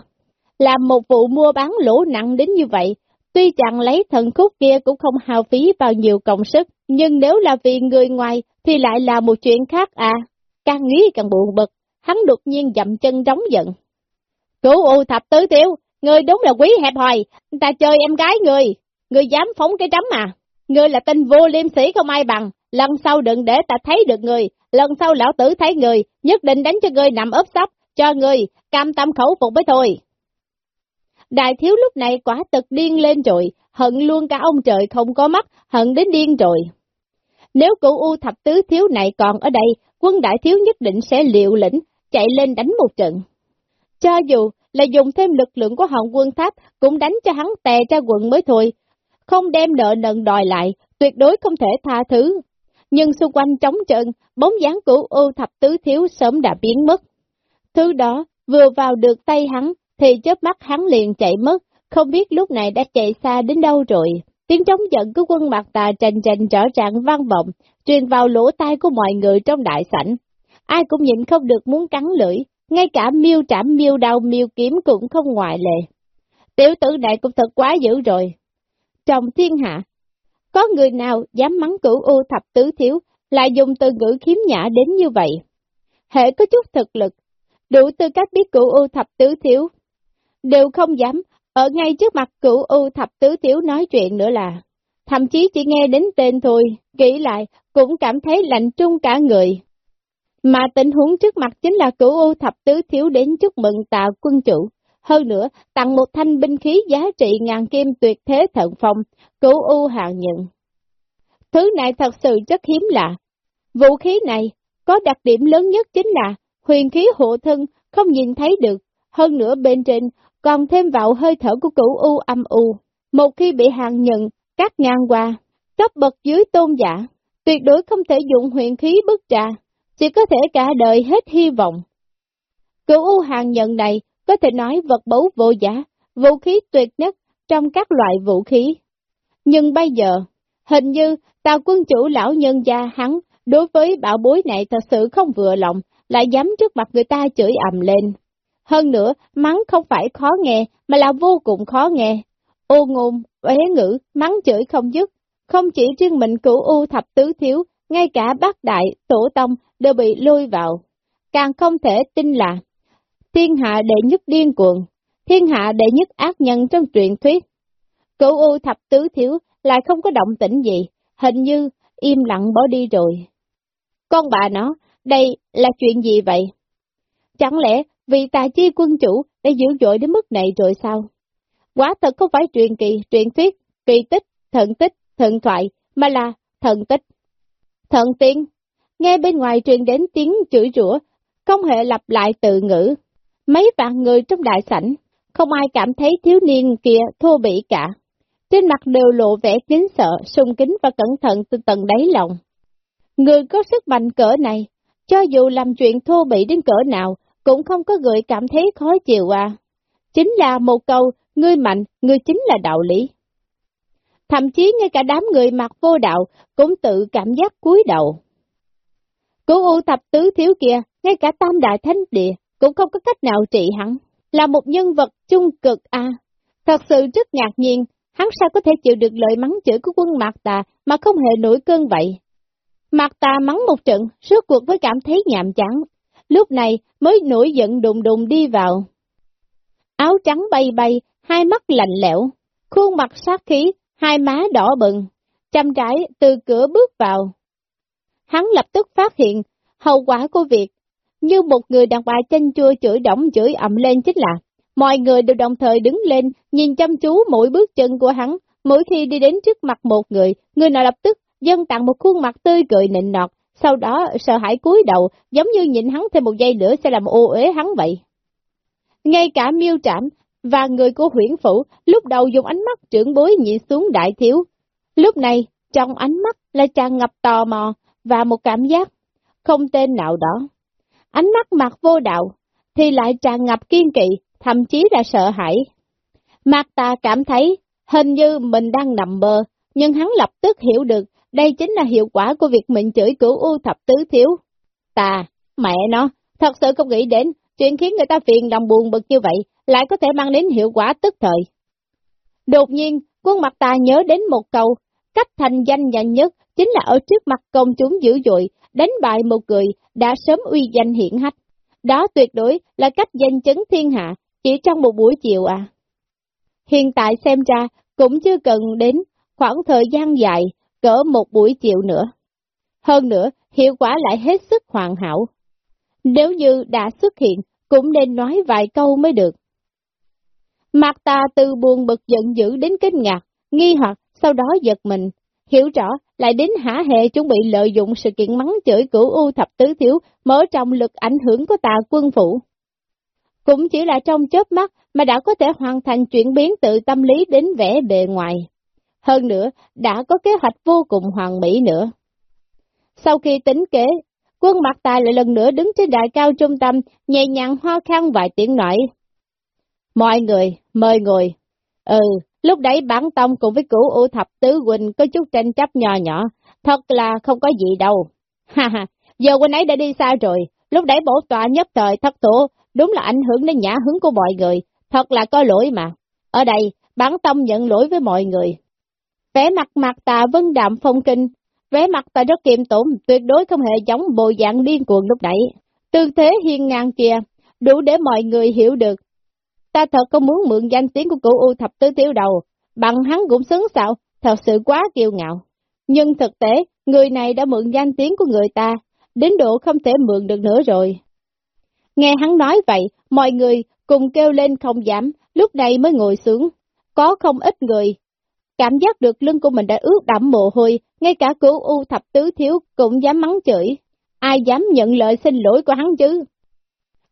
làm một vụ mua bán lỗ nặng đến như vậy, tuy chẳng lấy thần khúc kia cũng không hao phí bao nhiêu công sức, nhưng nếu là vì người ngoài thì lại là một chuyện khác à. càng nghĩ càng buồn bực, hắn đột nhiên dậm chân đóng giận. Cửu U thập tứ thiếu, người đúng là quý hẹp hòi, ta chơi em gái người, người dám phóng cái trắm à, người là tên vô liêm sĩ không ai bằng, lần sau đừng để ta thấy được người, lần sau lão tử thấy người, nhất định đánh cho người nằm ốp sắp, cho người, cam tâm khẩu phục với thôi. Đại thiếu lúc này quả tực điên lên rồi, hận luôn cả ông trời không có mắt, hận đến điên rồi. Nếu cửu U thập tứ thiếu này còn ở đây, quân đại thiếu nhất định sẽ liều lĩnh, chạy lên đánh một trận. Cho dù là dùng thêm lực lượng của hồng quân tháp, cũng đánh cho hắn tè ra quận mới thôi. Không đem nợ nần đòi lại, tuyệt đối không thể tha thứ. Nhưng xung quanh trống trận, bóng dáng cửu U thập tứ thiếu sớm đã biến mất. Thứ đó vừa vào được tay hắn, thì chớp mắt hắn liền chạy mất, không biết lúc này đã chạy xa đến đâu rồi. Tiếng trống giận của quân mặt tà trành trành trở trạng vang vọng, truyền vào lỗ tai của mọi người trong đại sảnh. Ai cũng nhịn không được muốn cắn lưỡi, ngay cả miêu trảm miêu đau miêu kiếm cũng không ngoại lệ. Tiểu tử này cũng thật quá dữ rồi. Trong thiên hạ, có người nào dám mắng cửu u thập tứ thiếu, lại dùng từ ngữ khiếm nhã đến như vậy? Hệ có chút thực lực, đủ tư cách biết cửu u thập tứ thiếu, đều không dám ở ngay trước mặt cửu U thập tứ thiếu nói chuyện nữa là, thậm chí chỉ nghe đến tên thôi, kỹ lại, cũng cảm thấy lạnh trung cả người. Mà tình huống trước mặt chính là cửu U thập tứ thiếu đến chúc mừng tạ quân chủ. Hơn nữa, tặng một thanh binh khí giá trị ngàn kim tuyệt thế thận phong, cửu U hào nhận. Thứ này thật sự rất hiếm lạ. Vũ khí này có đặc điểm lớn nhất chính là huyền khí hộ thân không nhìn thấy được, hơn nữa bên trên còn thêm vào hơi thở của cửu u âm u. Một khi bị hàng nhận, cắt ngang qua, cấp bậc dưới tôn giả, tuyệt đối không thể dụng huyền khí bức trà, chỉ có thể cả đời hết hy vọng. Cửu u hàng nhận này có thể nói vật báu vô giá, vũ khí tuyệt nhất trong các loại vũ khí. Nhưng bây giờ, hình như tàu quân chủ lão nhân gia hắn đối với bảo bối này thật sự không vừa lòng, lại dám trước mặt người ta chửi ầm lên. Hơn nữa, mắng không phải khó nghe, mà là vô cùng khó nghe. Ô ngôn, uế ngữ, mắng chửi không dứt. Không chỉ riêng mình cửu u thập tứ thiếu, ngay cả bác đại, tổ tông đều bị lôi vào. Càng không thể tin là thiên hạ đệ nhất điên cuồng, thiên hạ đệ nhất ác nhân trong truyền thuyết. Cửu u thập tứ thiếu lại không có động tĩnh gì, hình như im lặng bỏ đi rồi. Con bà nó, đây là chuyện gì vậy? Chẳng lẽ vì tà chi quân chủ đã dữ dội đến mức này rồi sao? Quá thật không phải truyền kỳ, truyền thuyết, kỳ tích, thần tích, thần thoại, mà là thần tích. Thần tiên, nghe bên ngoài truyền đến tiếng chửi rủa, không hề lặp lại từ ngữ. Mấy vạn người trong đại sảnh, không ai cảm thấy thiếu niên kia thô bỉ cả. Trên mặt đều lộ vẻ kính sợ, sung kính và cẩn thận từ tận đáy lòng. Người có sức mạnh cỡ này, cho dù làm chuyện thô bỉ đến cỡ nào, cũng không có gợi cảm thấy khó chịu à. Chính là một câu, ngươi mạnh, ngươi chính là đạo lý. Thậm chí ngay cả đám người mặc vô đạo cũng tự cảm giác cúi đầu. Cố u tập tứ thiếu kia, ngay cả tam đại thánh địa cũng không có cách nào trị hắn, là một nhân vật trung cực à. Thật sự rất ngạc nhiên, hắn sao có thể chịu được lời mắng chửi của quân Mạc Tà mà không hề nổi cơn vậy. Mạc Tà mắng một trận, suốt cuộc với cảm thấy nhàm chán, lúc này mới nổi giận đùng đùng đi vào. Áo trắng bay bay, hai mắt lạnh lẽo, khuôn mặt sát khí, hai má đỏ bừng, chăm trái từ cửa bước vào. Hắn lập tức phát hiện hậu quả của việc, như một người đàn bà chanh chua chửi động chửi ẩm lên chính là, mọi người đều đồng thời đứng lên, nhìn chăm chú mỗi bước chân của hắn, mỗi khi đi đến trước mặt một người, người nào lập tức dâng tặng một khuôn mặt tươi cười nịnh nọt, sau đó sợ hãi cúi đầu, giống như nhìn hắn thêm một giây nữa sẽ làm ô uế hắn vậy. Ngay cả miêu trảm và người của huyển phủ lúc đầu dùng ánh mắt trưởng bối nhìn xuống đại thiếu. Lúc này, trong ánh mắt là tràn ngập tò mò và một cảm giác không tên nào đó. Ánh mắt mặt vô đạo thì lại tràn ngập kiên kỵ, thậm chí là sợ hãi. Mặt ta cảm thấy hình như mình đang nằm mơ, nhưng hắn lập tức hiểu được đây chính là hiệu quả của việc mình chửi cửu u thập tứ thiếu. Ta, mẹ nó, thật sự không nghĩ đến, chuyện khiến người ta phiền lòng buồn bực như vậy, lại có thể mang đến hiệu quả tức thời. Đột nhiên, quân mặt ta nhớ đến một câu, cách thành danh nhanh nhất chính là ở trước mặt công chúng dữ dội, đánh bại một người đã sớm uy danh hiển hách. Đó tuyệt đối là cách danh chấn thiên hạ, chỉ trong một buổi chiều à. Hiện tại xem ra cũng chưa cần đến khoảng thời gian dài, cỡ một buổi chiều nữa. Hơn nữa, hiệu quả lại hết sức hoàn hảo. Nếu như đã xuất hiện, cũng nên nói vài câu mới được. Mặt ta từ buồn bực giận dữ đến kinh ngạc, nghi hoặc, sau đó giật mình, hiểu rõ lại đến hả hệ chuẩn bị lợi dụng sự kiện mắng chửi cửu u thập tứ thiếu mở trong lực ảnh hưởng của tà quân phủ. Cũng chỉ là trong chớp mắt mà đã có thể hoàn thành chuyển biến từ tâm lý đến vẻ bề ngoài. Hơn nữa, đã có kế hoạch vô cùng hoàn mỹ nữa. Sau khi tính kế, quân mặt tài lại lần nữa đứng trên đài cao trung tâm, nhẹ nhàng ho khăn vài tiếng nói. Mọi người, mời ngồi. Ừ, lúc đấy bản tông cùng với cửu ưu thập tứ huynh có chút tranh chấp nhỏ nhỏ, thật là không có gì đâu. Ha ha, giờ huynh ấy đã đi xa rồi, lúc đấy bổ tọa nhất thời thất thủ, đúng là ảnh hưởng đến nhã hứng của mọi người, thật là có lỗi mà. Ở đây, bản tông nhận lỗi với mọi người. Vẻ mặt mặt tạ vân đạm phong kinh, vẻ mặt ta rất kiềm tổn, tuyệt đối không hề giống bộ dạng điên cuồng lúc nãy. Tư thế hiên ngang kia, đủ để mọi người hiểu được. Ta thật không muốn mượn danh tiếng của cụ U thập tứ tiêu đầu, bằng hắn cũng xứng xạo, thật sự quá kiêu ngạo. Nhưng thực tế, người này đã mượn danh tiếng của người ta, đến độ không thể mượn được nữa rồi. Nghe hắn nói vậy, mọi người cùng kêu lên không giảm, lúc này mới ngồi xuống. Có không ít người Cảm giác được lưng của mình đã ướt đẫm mồ hôi, ngay cả cửu u thập tứ thiếu cũng dám mắng chửi. Ai dám nhận lời xin lỗi của hắn chứ?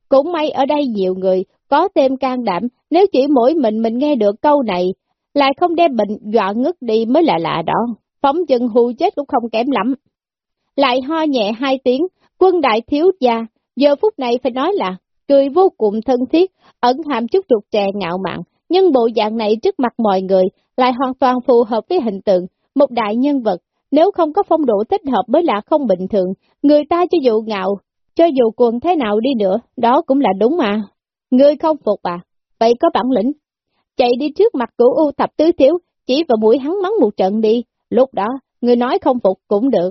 Cũng may ở đây nhiều người, có thêm can đảm, nếu chỉ mỗi mình mình nghe được câu này, lại không đem bệnh dọa ngất đi mới là lạ đó. Phóng chừng hù chết cũng không kém lắm. Lại ho nhẹ hai tiếng, quân đại thiếu gia, giờ phút này phải nói là, cười vô cùng thân thiết, ẩn hàm chút trục trè ngạo mạn, nhưng bộ dạng này trước mặt mọi người lại hoàn toàn phù hợp với hình tượng, một đại nhân vật, nếu không có phong độ thích hợp mới là không bình thường, người ta cho dù ngạo, cho dù cuồng thế nào đi nữa, đó cũng là đúng mà. Ngươi không phục à? Vậy có bản lĩnh. Chạy đi trước mặt của U thập tứ thiếu, chỉ vào mũi hắn mắng một trận đi, lúc đó, người nói không phục cũng được.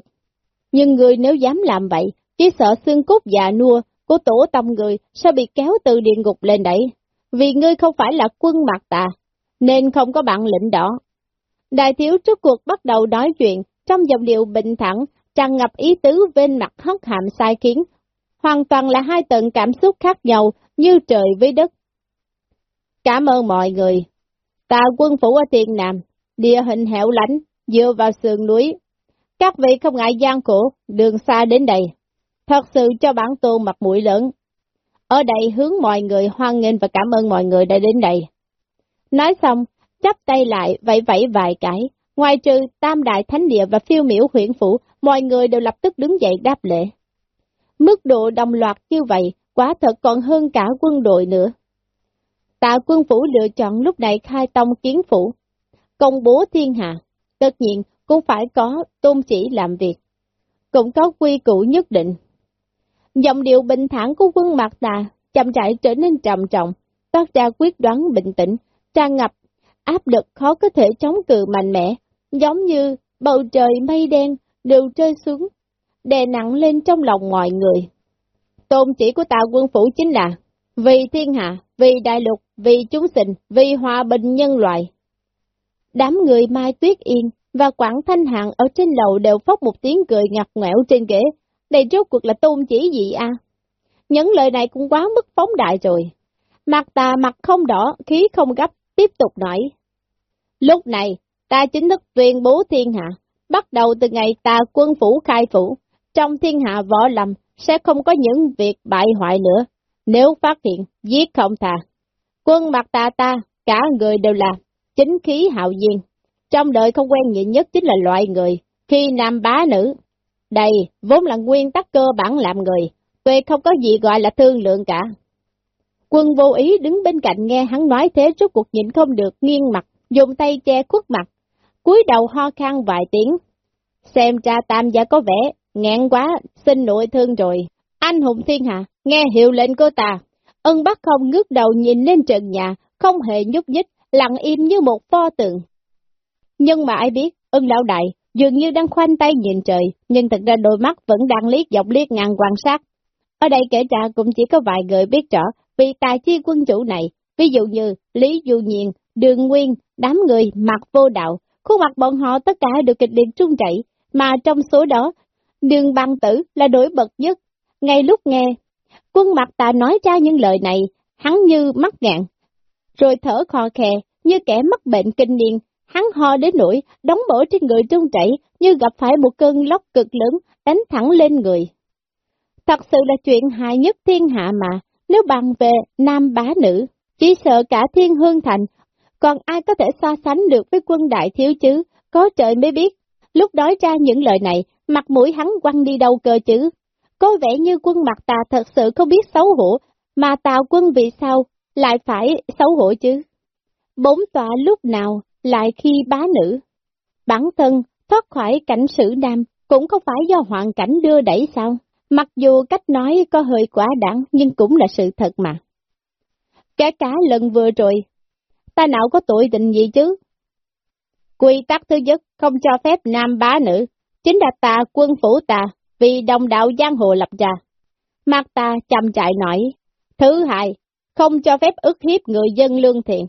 Nhưng người nếu dám làm vậy, chỉ sợ xương cốt già nua của tổ tâm người sẽ bị kéo từ địa ngục lên đấy vì ngươi không phải là quân mặt tà, nên không có bạn lệnh đó. Đại thiếu trước cuộc bắt đầu nói chuyện, trong giọng điệu bình thẳng, tràn ngập ý tứ bên mặt hất hàm sai khiến, hoàn toàn là hai tầng cảm xúc khác nhau như trời với đất. Cảm ơn mọi người. Tà quân phủ ở tiền Nam, địa hình hẻo lánh, dựa vào sườn núi. Các vị không ngại gian khổ, đường xa đến đây. Thật sự cho bản tôn mặt mũi lớn, ở đây hướng mọi người hoan nghênh và cảm ơn mọi người đã đến đây. Nói xong, chắp tay lại vẫy vẫy vài cái, ngoài trừ tam đại thánh địa và phiêu miểu huyện phủ, mọi người đều lập tức đứng dậy đáp lễ. Mức độ đồng loạt như vậy, quả thật còn hơn cả quân đội nữa. Tạ quân phủ lựa chọn lúc này khai tông kiến phủ, công bố thiên hạ, tất nhiên cũng phải có tôn chỉ làm việc, cũng có quy củ nhất định. Giọng điệu bình thản của quân mặt tà, chậm rãi trở nên trầm trọng, toát ra quyết đoán bình tĩnh, tràn ngập, áp lực khó có thể chống cự mạnh mẽ, giống như bầu trời mây đen đều rơi xuống, đè nặng lên trong lòng mọi người. Tôn chỉ của tà quân phủ chính là vì thiên hạ, vì đại lục, vì chúng sinh, vì hòa bình nhân loại. Đám người Mai Tuyết Yên và Quảng Thanh Hạng ở trên lầu đều phóc một tiếng cười ngặt ngẽo trên ghế, đây rốt cuộc là tôn chỉ gì à? Những lời này cũng quá mức phóng đại rồi. Mặt tà mặt không đỏ, khí không gấp, tiếp tục nói. Lúc này, ta chính thức tuyên bố thiên hạ, bắt đầu từ ngày ta quân phủ khai phủ, trong thiên hạ võ lầm sẽ không có những việc bại hoại nữa, nếu phát hiện, giết không thà. Quân mặt tà ta, cả người đều là chính khí hạo nhiên, trong đời không quen nhịn nhất chính là loại người, khi nam bá nữ, đây, vốn là nguyên tắc cơ bản làm người, tuyệt không có gì gọi là thương lượng cả. Quân vô ý đứng bên cạnh nghe hắn nói thế rốt cuộc nhịn không được nghiêng mặt, dùng tay che khuất mặt, cúi đầu ho khan vài tiếng. Xem ra tam gia có vẻ, ngẹn quá, xin nội thương rồi. Anh hùng thiên hạ, nghe hiệu lệnh cô ta. Ân bắt không ngước đầu nhìn lên trần nhà, không hề nhúc nhích, lặng im như một pho tượng. Nhưng mà ai biết, ân lão đại, dường như đang khoanh tay nhìn trời, nhưng thật ra đôi mắt vẫn đang liếc dọc liếc ngang quan sát. Ở đây kể ra cũng chỉ có vài người biết rõ vì tài chi quân chủ này, ví dụ như Lý Du Nhiên, Đường Nguyên, đám người mặc vô đạo, khuôn mặt bọn họ tất cả đều kịch liệt trung chảy, mà trong số đó, đường băng tử là đối bật nhất. Ngay lúc nghe, quân mặt ta nói ra những lời này, hắn như mắc ngạn, rồi thở khò khè, như kẻ mắc bệnh kinh niên, hắn ho đến nỗi đóng bổ trên người trung chảy như gặp phải một cơn lốc cực lớn đánh thẳng lên người. Thật sự là chuyện hại nhất thiên hạ mà, nếu bằng về nam bá nữ, chỉ sợ cả thiên hương thành, còn ai có thể so sánh được với quân đại thiếu chứ, có trời mới biết. Lúc nói ra những lời này, mặt mũi hắn quăng đi đâu cơ chứ. Có vẻ như quân mặt tà thật sự không biết xấu hổ, mà tào quân vì sao lại phải xấu hổ chứ. Bốn tọa lúc nào lại khi bá nữ. Bản thân thoát khỏi cảnh sử nam cũng không phải do hoàn cảnh đưa đẩy sao. Mặc dù cách nói có hơi quá đẳng nhưng cũng là sự thật mà. Kể cả lần vừa rồi, ta nào có tội tình gì chứ? Quy tắc thứ nhất không cho phép nam bá nữ, chính là ta quân phủ ta, vì đồng đạo giang hồ lập ra. Mặt ta chăm trại nói, thứ hai, không cho phép ức hiếp người dân lương thiện.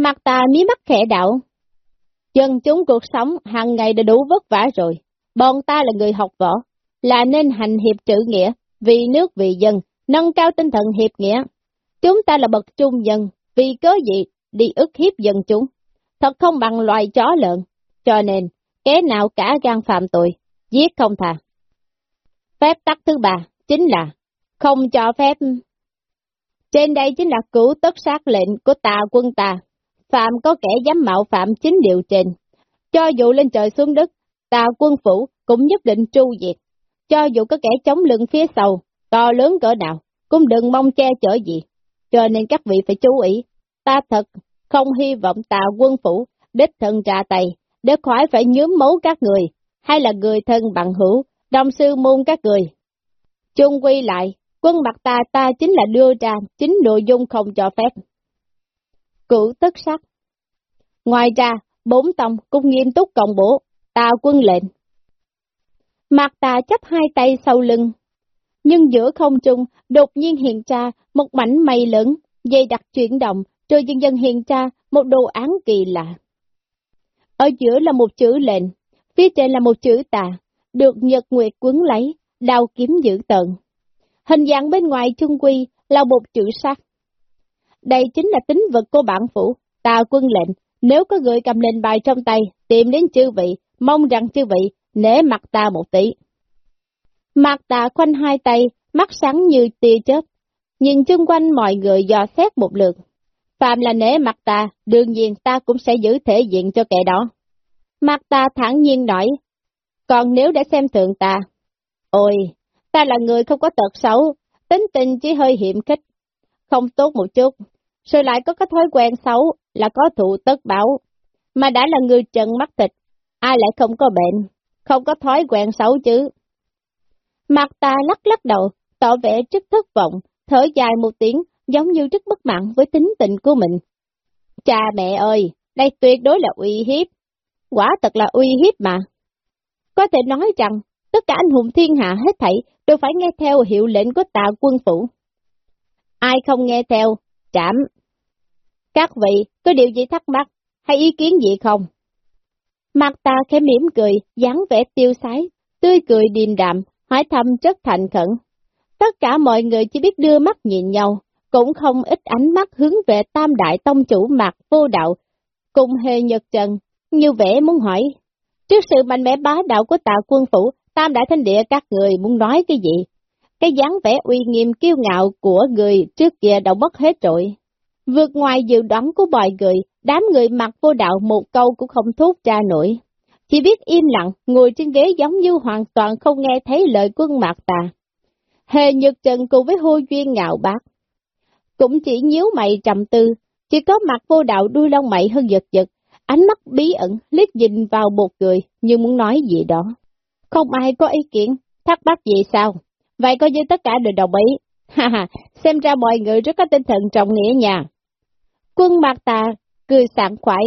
Mặt ta mí mắt khẽ đạo, dân chúng cuộc sống hàng ngày đã đủ vất vả rồi, bọn ta là người học võ, là nên hành hiệp trữ nghĩa, vì nước vì dân, nâng cao tinh thần hiệp nghĩa. Chúng ta là bậc trung dân, vì cớ gì đi ức hiếp dân chúng, thật không bằng loài chó lợn, cho nên, kẻ nào cả gan phạm tội, giết không thà. Phép tắc thứ ba, chính là, không cho phép. Trên đây chính là cứu tất sát lệnh của tà quân tà, phạm có kẻ dám mạo phạm chính điều trên. Cho dù lên trời xuống đất, tà quân phủ cũng nhất định tru diệt. Cho dù có kẻ chống lưng phía sau, to lớn cỡ nào, cũng đừng mong che chở gì. Cho nên các vị phải chú ý, ta thật không hy vọng tà quân phủ đích thân ra tay, để khỏi phải nhướm máu các người, hay là người thân bằng hữu, đồng sư môn các người. Chung quy lại, quân mặt ta ta chính là đưa ra chính nội dung không cho phép. Cử tất sắc Ngoài ra, bốn tông cũng nghiêm túc cộng bố ta quân lệnh, Mạc tà chấp hai tay sau lưng. Nhưng giữa không trung, đột nhiên hiện ra một mảnh mây lớn, dây đặc chuyển động, rồi dần dần hiện ra một đồ án kỳ lạ. Ở giữa là một chữ lệnh, phía trên là một chữ tà, được nhật nguyệt quấn lấy, đào kiếm giữ tận. Hình dạng bên ngoài trung quy là một chữ sắc. Đây chính là tính vật của bản phủ, ta quân lệnh, nếu có người cầm lệnh bài trong tay, tìm đến chư vị, mong rằng chư vị nể mặt ta một tỷ. Mặt ta khoanh hai tay, mắt sáng như tia chớp, nhìn chung quanh mọi người dò xét một lượt. Phạm là nể mặt ta, đương nhiên ta cũng sẽ giữ thể diện cho kẻ đó. Mặt ta thẳng nhiên nói, còn nếu đã xem thường ta, ôi, ta là người không có tật xấu, tính tình chỉ hơi hiểm khích, không tốt một chút, rồi lại có cái thói quen xấu là có thụ tất báo, mà đã là người trần mắt thịt, ai lại không có bệnh không có thói quen xấu chứ. Mặt ta lắc lắc đầu, tỏ vẻ rất thất vọng, thở dài một tiếng, giống như rất bất mãn với tính tình của mình. Cha mẹ ơi, đây tuyệt đối là uy hiếp. Quả thật là uy hiếp mà. Có thể nói rằng, tất cả anh hùng thiên hạ hết thảy đều phải nghe theo hiệu lệnh của tà quân phủ. Ai không nghe theo, chạm. Các vị, có điều gì thắc mắc, hay ý kiến gì không? Mặt ta khẽ mỉm cười, dáng vẻ tiêu sái, tươi cười điềm đạm, hỏi thăm rất thành khẩn. Tất cả mọi người chỉ biết đưa mắt nhìn nhau, cũng không ít ánh mắt hướng về tam đại tông chủ mặt vô đạo, cùng hề nhật trần, như vẻ muốn hỏi. Trước sự mạnh mẽ bá đạo của tạ quân phủ, tam đại thanh địa các người muốn nói cái gì? Cái dáng vẻ uy nghiêm kiêu ngạo của người trước kia đã mất hết rồi. Vượt ngoài dự đoán của mọi người, đám người mặc vô đạo một câu cũng không thốt ra nổi. Chỉ biết im lặng, ngồi trên ghế giống như hoàn toàn không nghe thấy lời quân mạc tà. Hề Nhật Trần cùng với hô duyên ngạo bác. Cũng chỉ nhíu mày trầm tư, chỉ có mặt vô đạo đuôi lông mày hơn giật giật, ánh mắt bí ẩn liếc nhìn vào một người như muốn nói gì đó. Không ai có ý kiến, thắc mắc gì sao? Vậy coi như tất cả đều đồng ý. Ha ha, xem ra mọi người rất có tinh thần trọng nghĩa nhà. Quân Mạc Tà cười sảng khoái.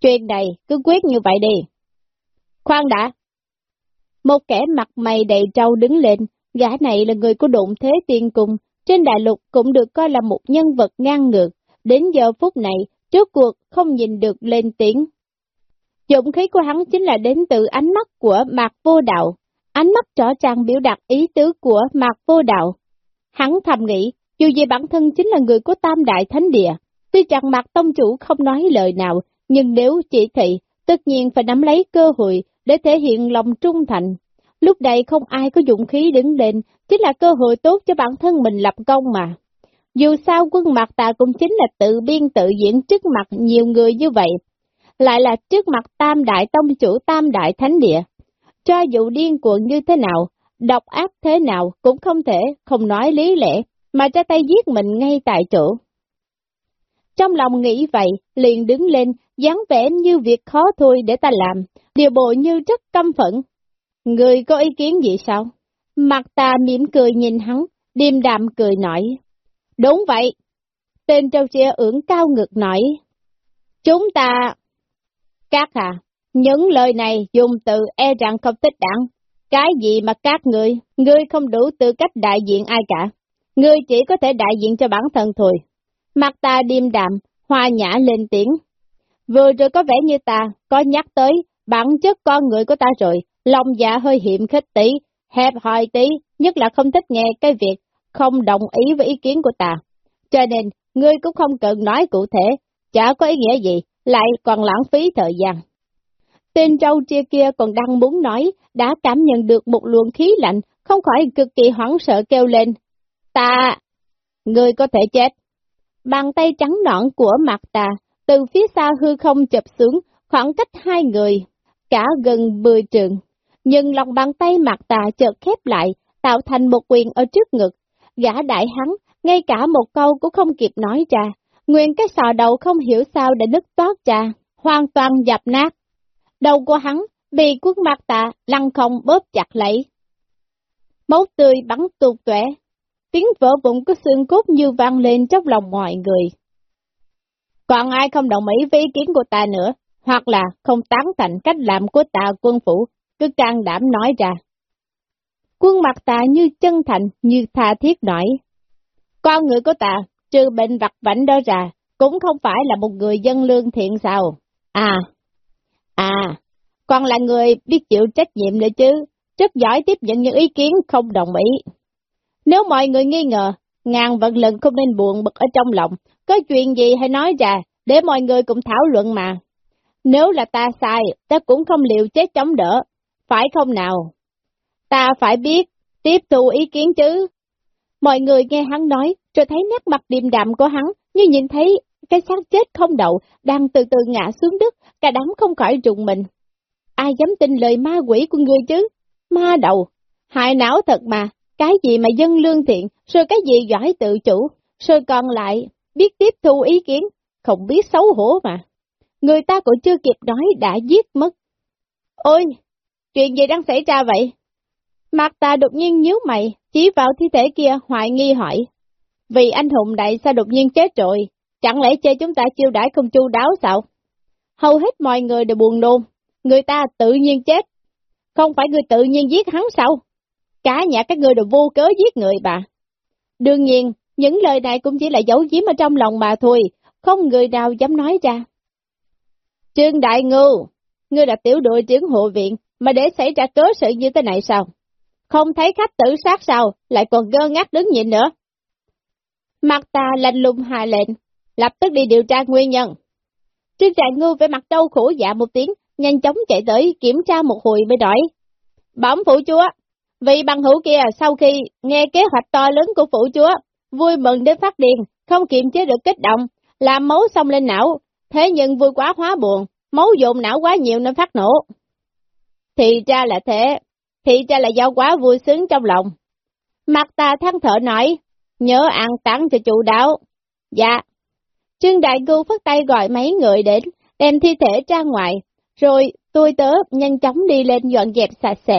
Chuyện này cứ quyết như vậy đi. Khoan đã! Một kẻ mặt mày đầy trâu đứng lên, gã này là người của đụng thế tiên cung, trên đại lục cũng được coi là một nhân vật ngang ngược, đến giờ phút này, trước cuộc không nhìn được lên tiếng. Dụng khí của hắn chính là đến từ ánh mắt của Mạc Vô Đạo, ánh mắt rõ ràng biểu đạt ý tứ của Mạc Vô Đạo. Hắn thầm nghĩ, dù gì bản thân chính là người của Tam Đại Thánh Địa, tuy rằng Mạc Tông Chủ không nói lời nào, nhưng nếu chỉ thị, tất nhiên phải nắm lấy cơ hội để thể hiện lòng trung thành. Lúc này không ai có dụng khí đứng lên, chính là cơ hội tốt cho bản thân mình lập công mà. Dù sao quân mặt ta cũng chính là tự biên tự diễn trước mặt nhiều người như vậy, lại là trước mặt tam đại tông chủ tam đại thánh địa. Cho dù điên cuồng như thế nào, độc ác thế nào cũng không thể không nói lý lẽ, mà ra tay giết mình ngay tại chỗ. Trong lòng nghĩ vậy, liền đứng lên, dáng vẻ như việc khó thôi để ta làm, điều bộ như rất căm phẫn. Người có ý kiến gì sao? Mặt ta mỉm cười nhìn hắn, điềm đạm cười nói. Đúng vậy. Tên trâu chia ưỡng cao ngực nói. Chúng ta... Các à, những lời này dùng từ e rằng không thích đáng. Cái gì mà các người, ngươi không đủ tư cách đại diện ai cả. Ngươi chỉ có thể đại diện cho bản thân thôi. Mặt ta điềm đạm, hoa nhã lên tiếng. Vừa rồi có vẻ như ta, có nhắc tới bản chất con người của ta rồi, lòng dạ hơi hiểm khích tí, hẹp hòi tí, nhất là không thích nghe cái việc không đồng ý với ý kiến của ta. Cho nên, ngươi cũng không cần nói cụ thể, chả có ý nghĩa gì, lại còn lãng phí thời gian. Tên trâu chia kia còn đang muốn nói, đã cảm nhận được một luồng khí lạnh, không khỏi cực kỳ hoảng sợ kêu lên. Ta, ngươi có thể chết. Bàn tay trắng nõn của mặt ta, từ phía xa hư không chụp xuống, khoảng cách hai người, cả gần 10 trường. Nhưng lòng bàn tay mặt ta chợt khép lại, tạo thành một quyền ở trước ngực. Gã đại hắn, ngay cả một câu cũng không kịp nói ra. Nguyên cái sọ đầu không hiểu sao đã nứt toát ra, hoàn toàn dập nát. Đầu của hắn bị quốc mặt tạ lăn không bóp chặt lấy. Máu tươi bắn tuột tuệ, tiếng vỡ vụn của xương cốt như vang lên trong lòng mọi người. Còn ai không đồng ý với ý kiến của ta nữa, hoặc là không tán thành cách làm của ta quân phủ, cứ can đảm nói ra. Quân mặt ta như chân thành, như tha thiết nói. Con người của ta, trừ bệnh vặt vảnh đó ra, cũng không phải là một người dân lương thiện sao. À, à, còn là người biết chịu trách nhiệm nữa chứ, rất giỏi tiếp nhận những ý kiến không đồng ý. Nếu mọi người nghi ngờ, ngàn vận lần không nên buồn bực ở trong lòng, có chuyện gì hãy nói ra, để mọi người cùng thảo luận mà. Nếu là ta sai, ta cũng không liệu chết chống đỡ, phải không nào? Ta phải biết, tiếp thu ý kiến chứ. Mọi người nghe hắn nói, rồi thấy nét mặt điềm đạm của hắn, như nhìn thấy cái xác chết không đậu, đang từ từ ngã xuống đất, cả đám không khỏi rùng mình. Ai dám tin lời ma quỷ của người chứ? Ma đầu, hại não thật mà, cái gì mà dân lương thiện, rồi cái gì giỏi tự chủ, rồi còn lại, biết tiếp thu ý kiến, không biết xấu hổ mà. Người ta cũng chưa kịp nói đã giết mất. Ôi, chuyện gì đang xảy ra vậy? Mặt ta đột nhiên nhíu mày, chỉ vào thi thể kia hoài nghi hỏi. Vì anh hùng đại sao đột nhiên chết rồi, chẳng lẽ chơi chúng ta chiêu đãi không chu đáo sao? Hầu hết mọi người đều buồn nôn, người ta tự nhiên chết. Không phải người tự nhiên giết hắn sao? Cả nhà các người đều vô cớ giết người bà. Đương nhiên, những lời này cũng chỉ là giấu giếm ở trong lòng bà thôi, không người nào dám nói ra. Trương Đại Ngưu, ngươi là tiểu đội trưởng hộ viện, mà để xảy ra cớ sự như thế này sao? Không thấy khách tử sát sao, lại còn gơ ngác đứng nhịn nữa. Mặt ta lạnh lùng hạ lệnh, lập tức đi điều tra nguyên nhân. Trương Trạng Ngư về mặt đau khổ dạ một tiếng, nhanh chóng chạy tới kiểm tra một hồi mới nói. Bẩm phụ chúa, vì bằng hữu kia sau khi nghe kế hoạch to lớn của phụ chúa, vui mừng đến phát điên, không kiềm chế được kích động, làm máu xông lên não, thế nhưng vui quá hóa buồn, máu dồn não quá nhiều nên phát nổ. Thì ra là thế, thì ra là do quá vui sướng trong lòng. Mặt ta than thở nói, nhớ ăn tặng cho chủ đạo. Dạ. Trương Đại Cưu phất tay gọi mấy người đến, đem thi thể ra ngoài, rồi tôi tớ nhanh chóng đi lên dọn dẹp sạch sẽ.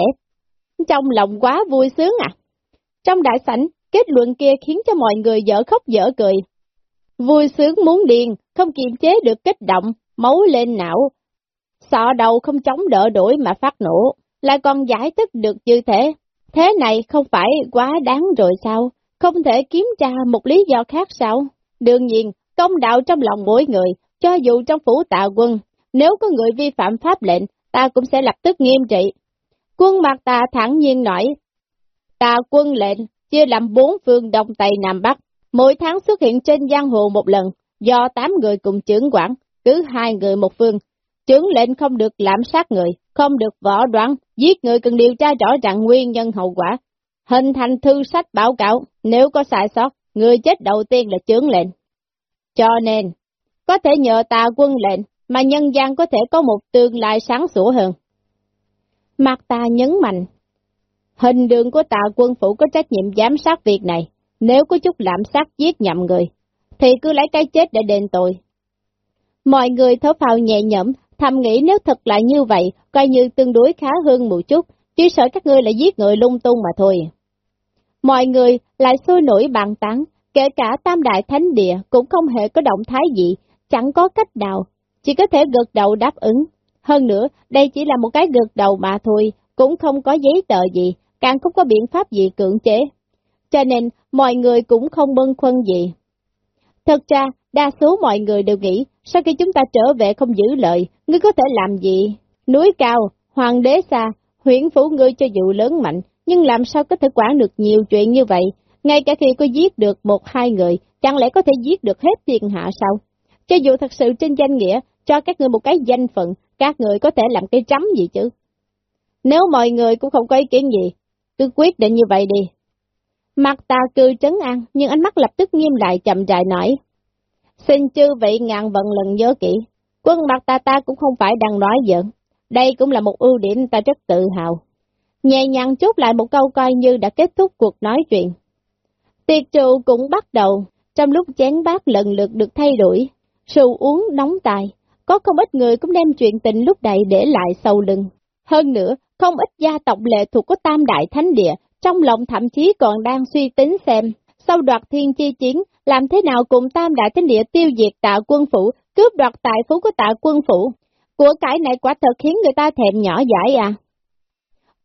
Trong lòng quá vui sướng à. Trong đại sảnh, kết luận kia khiến cho mọi người dở khóc dở cười. Vui sướng muốn điên, không kiềm chế được kích động, máu lên não. sọ đầu không chống đỡ đuổi mà phát nổ, lại còn giải thích được như thế. Thế này không phải quá đáng rồi sao? Không thể kiếm ra một lý do khác sao? Đương nhiên, công đạo trong lòng mỗi người, cho dù trong phủ tạ quân, nếu có người vi phạm pháp lệnh, ta cũng sẽ lập tức nghiêm trị. Quân mặt ta thẳng nhiên nói, ta quân lệnh chia làm bốn phương Đông Tây Nam Bắc, mỗi tháng xuất hiện trên giang hồ một lần, do tám người cùng trưởng quản, cứ hai người một phương. Trưởng lệnh không được lạm sát người, không được võ đoán, giết người cần điều tra rõ ràng nguyên nhân hậu quả. Hình thành thư sách báo cáo, nếu có sai sót, người chết đầu tiên là trưởng lệnh. Cho nên, có thể nhờ tà quân lệnh, mà nhân gian có thể có một tương lai sáng sủa hơn. Mặt ta nhấn mạnh, hình đường của tà quân phủ có trách nhiệm giám sát việc này, nếu có chút lạm sát giết nhầm người, thì cứ lấy cái chết để đền tội. Mọi người thở phào nhẹ nhõm, thầm nghĩ nếu thật là như vậy, coi như tương đối khá hơn một chút, chỉ sợ các ngươi lại giết người lung tung mà thôi. Mọi người lại sôi nổi bàn tán, kể cả tam đại thánh địa cũng không hề có động thái gì, chẳng có cách nào, chỉ có thể gật đầu đáp ứng. Hơn nữa, đây chỉ là một cái gật đầu mà thôi, cũng không có giấy tờ gì, càng không có biện pháp gì cưỡng chế. Cho nên, mọi người cũng không bân khuân gì. Thật ra, đa số mọi người đều nghĩ, sau khi chúng ta trở về không giữ lợi, ngươi có thể làm gì? Núi cao, hoàng đế xa, huyện phủ ngươi cho dù lớn mạnh, nhưng làm sao có thể quản được nhiều chuyện như vậy? Ngay cả khi có giết được một hai người, chẳng lẽ có thể giết được hết thiên hạ sao? Cho dù thật sự trên danh nghĩa, cho các người một cái danh phận, các người có thể làm cái chấm gì chứ? Nếu mọi người cũng không có ý kiến gì, cứ quyết định như vậy đi. Mặt ta cư trấn an, nhưng ánh mắt lập tức nghiêm lại chậm rãi nói. Xin chư vị ngàn vận lần nhớ kỹ, quân mặt ta ta cũng không phải đang nói giỡn. Đây cũng là một ưu điểm ta rất tự hào. Nhẹ nhàng chốt lại một câu coi như đã kết thúc cuộc nói chuyện. Tiệc trụ cũng bắt đầu, trong lúc chén bát lần lượt được thay đổi, rượu uống nóng tài, có không ít người cũng đem chuyện tình lúc này để lại sau lưng. Hơn nữa, không ít gia tộc lệ thuộc của Tam Đại Thánh Địa, trong lòng thậm chí còn đang suy tính xem, sau đoạt thiên chi chiến, làm thế nào cùng Tam Đại Thánh Địa tiêu diệt tạ quân phủ, cướp đoạt tài phú của tạ quân phủ. Của cải này quả thật khiến người ta thèm nhỏ dãi à.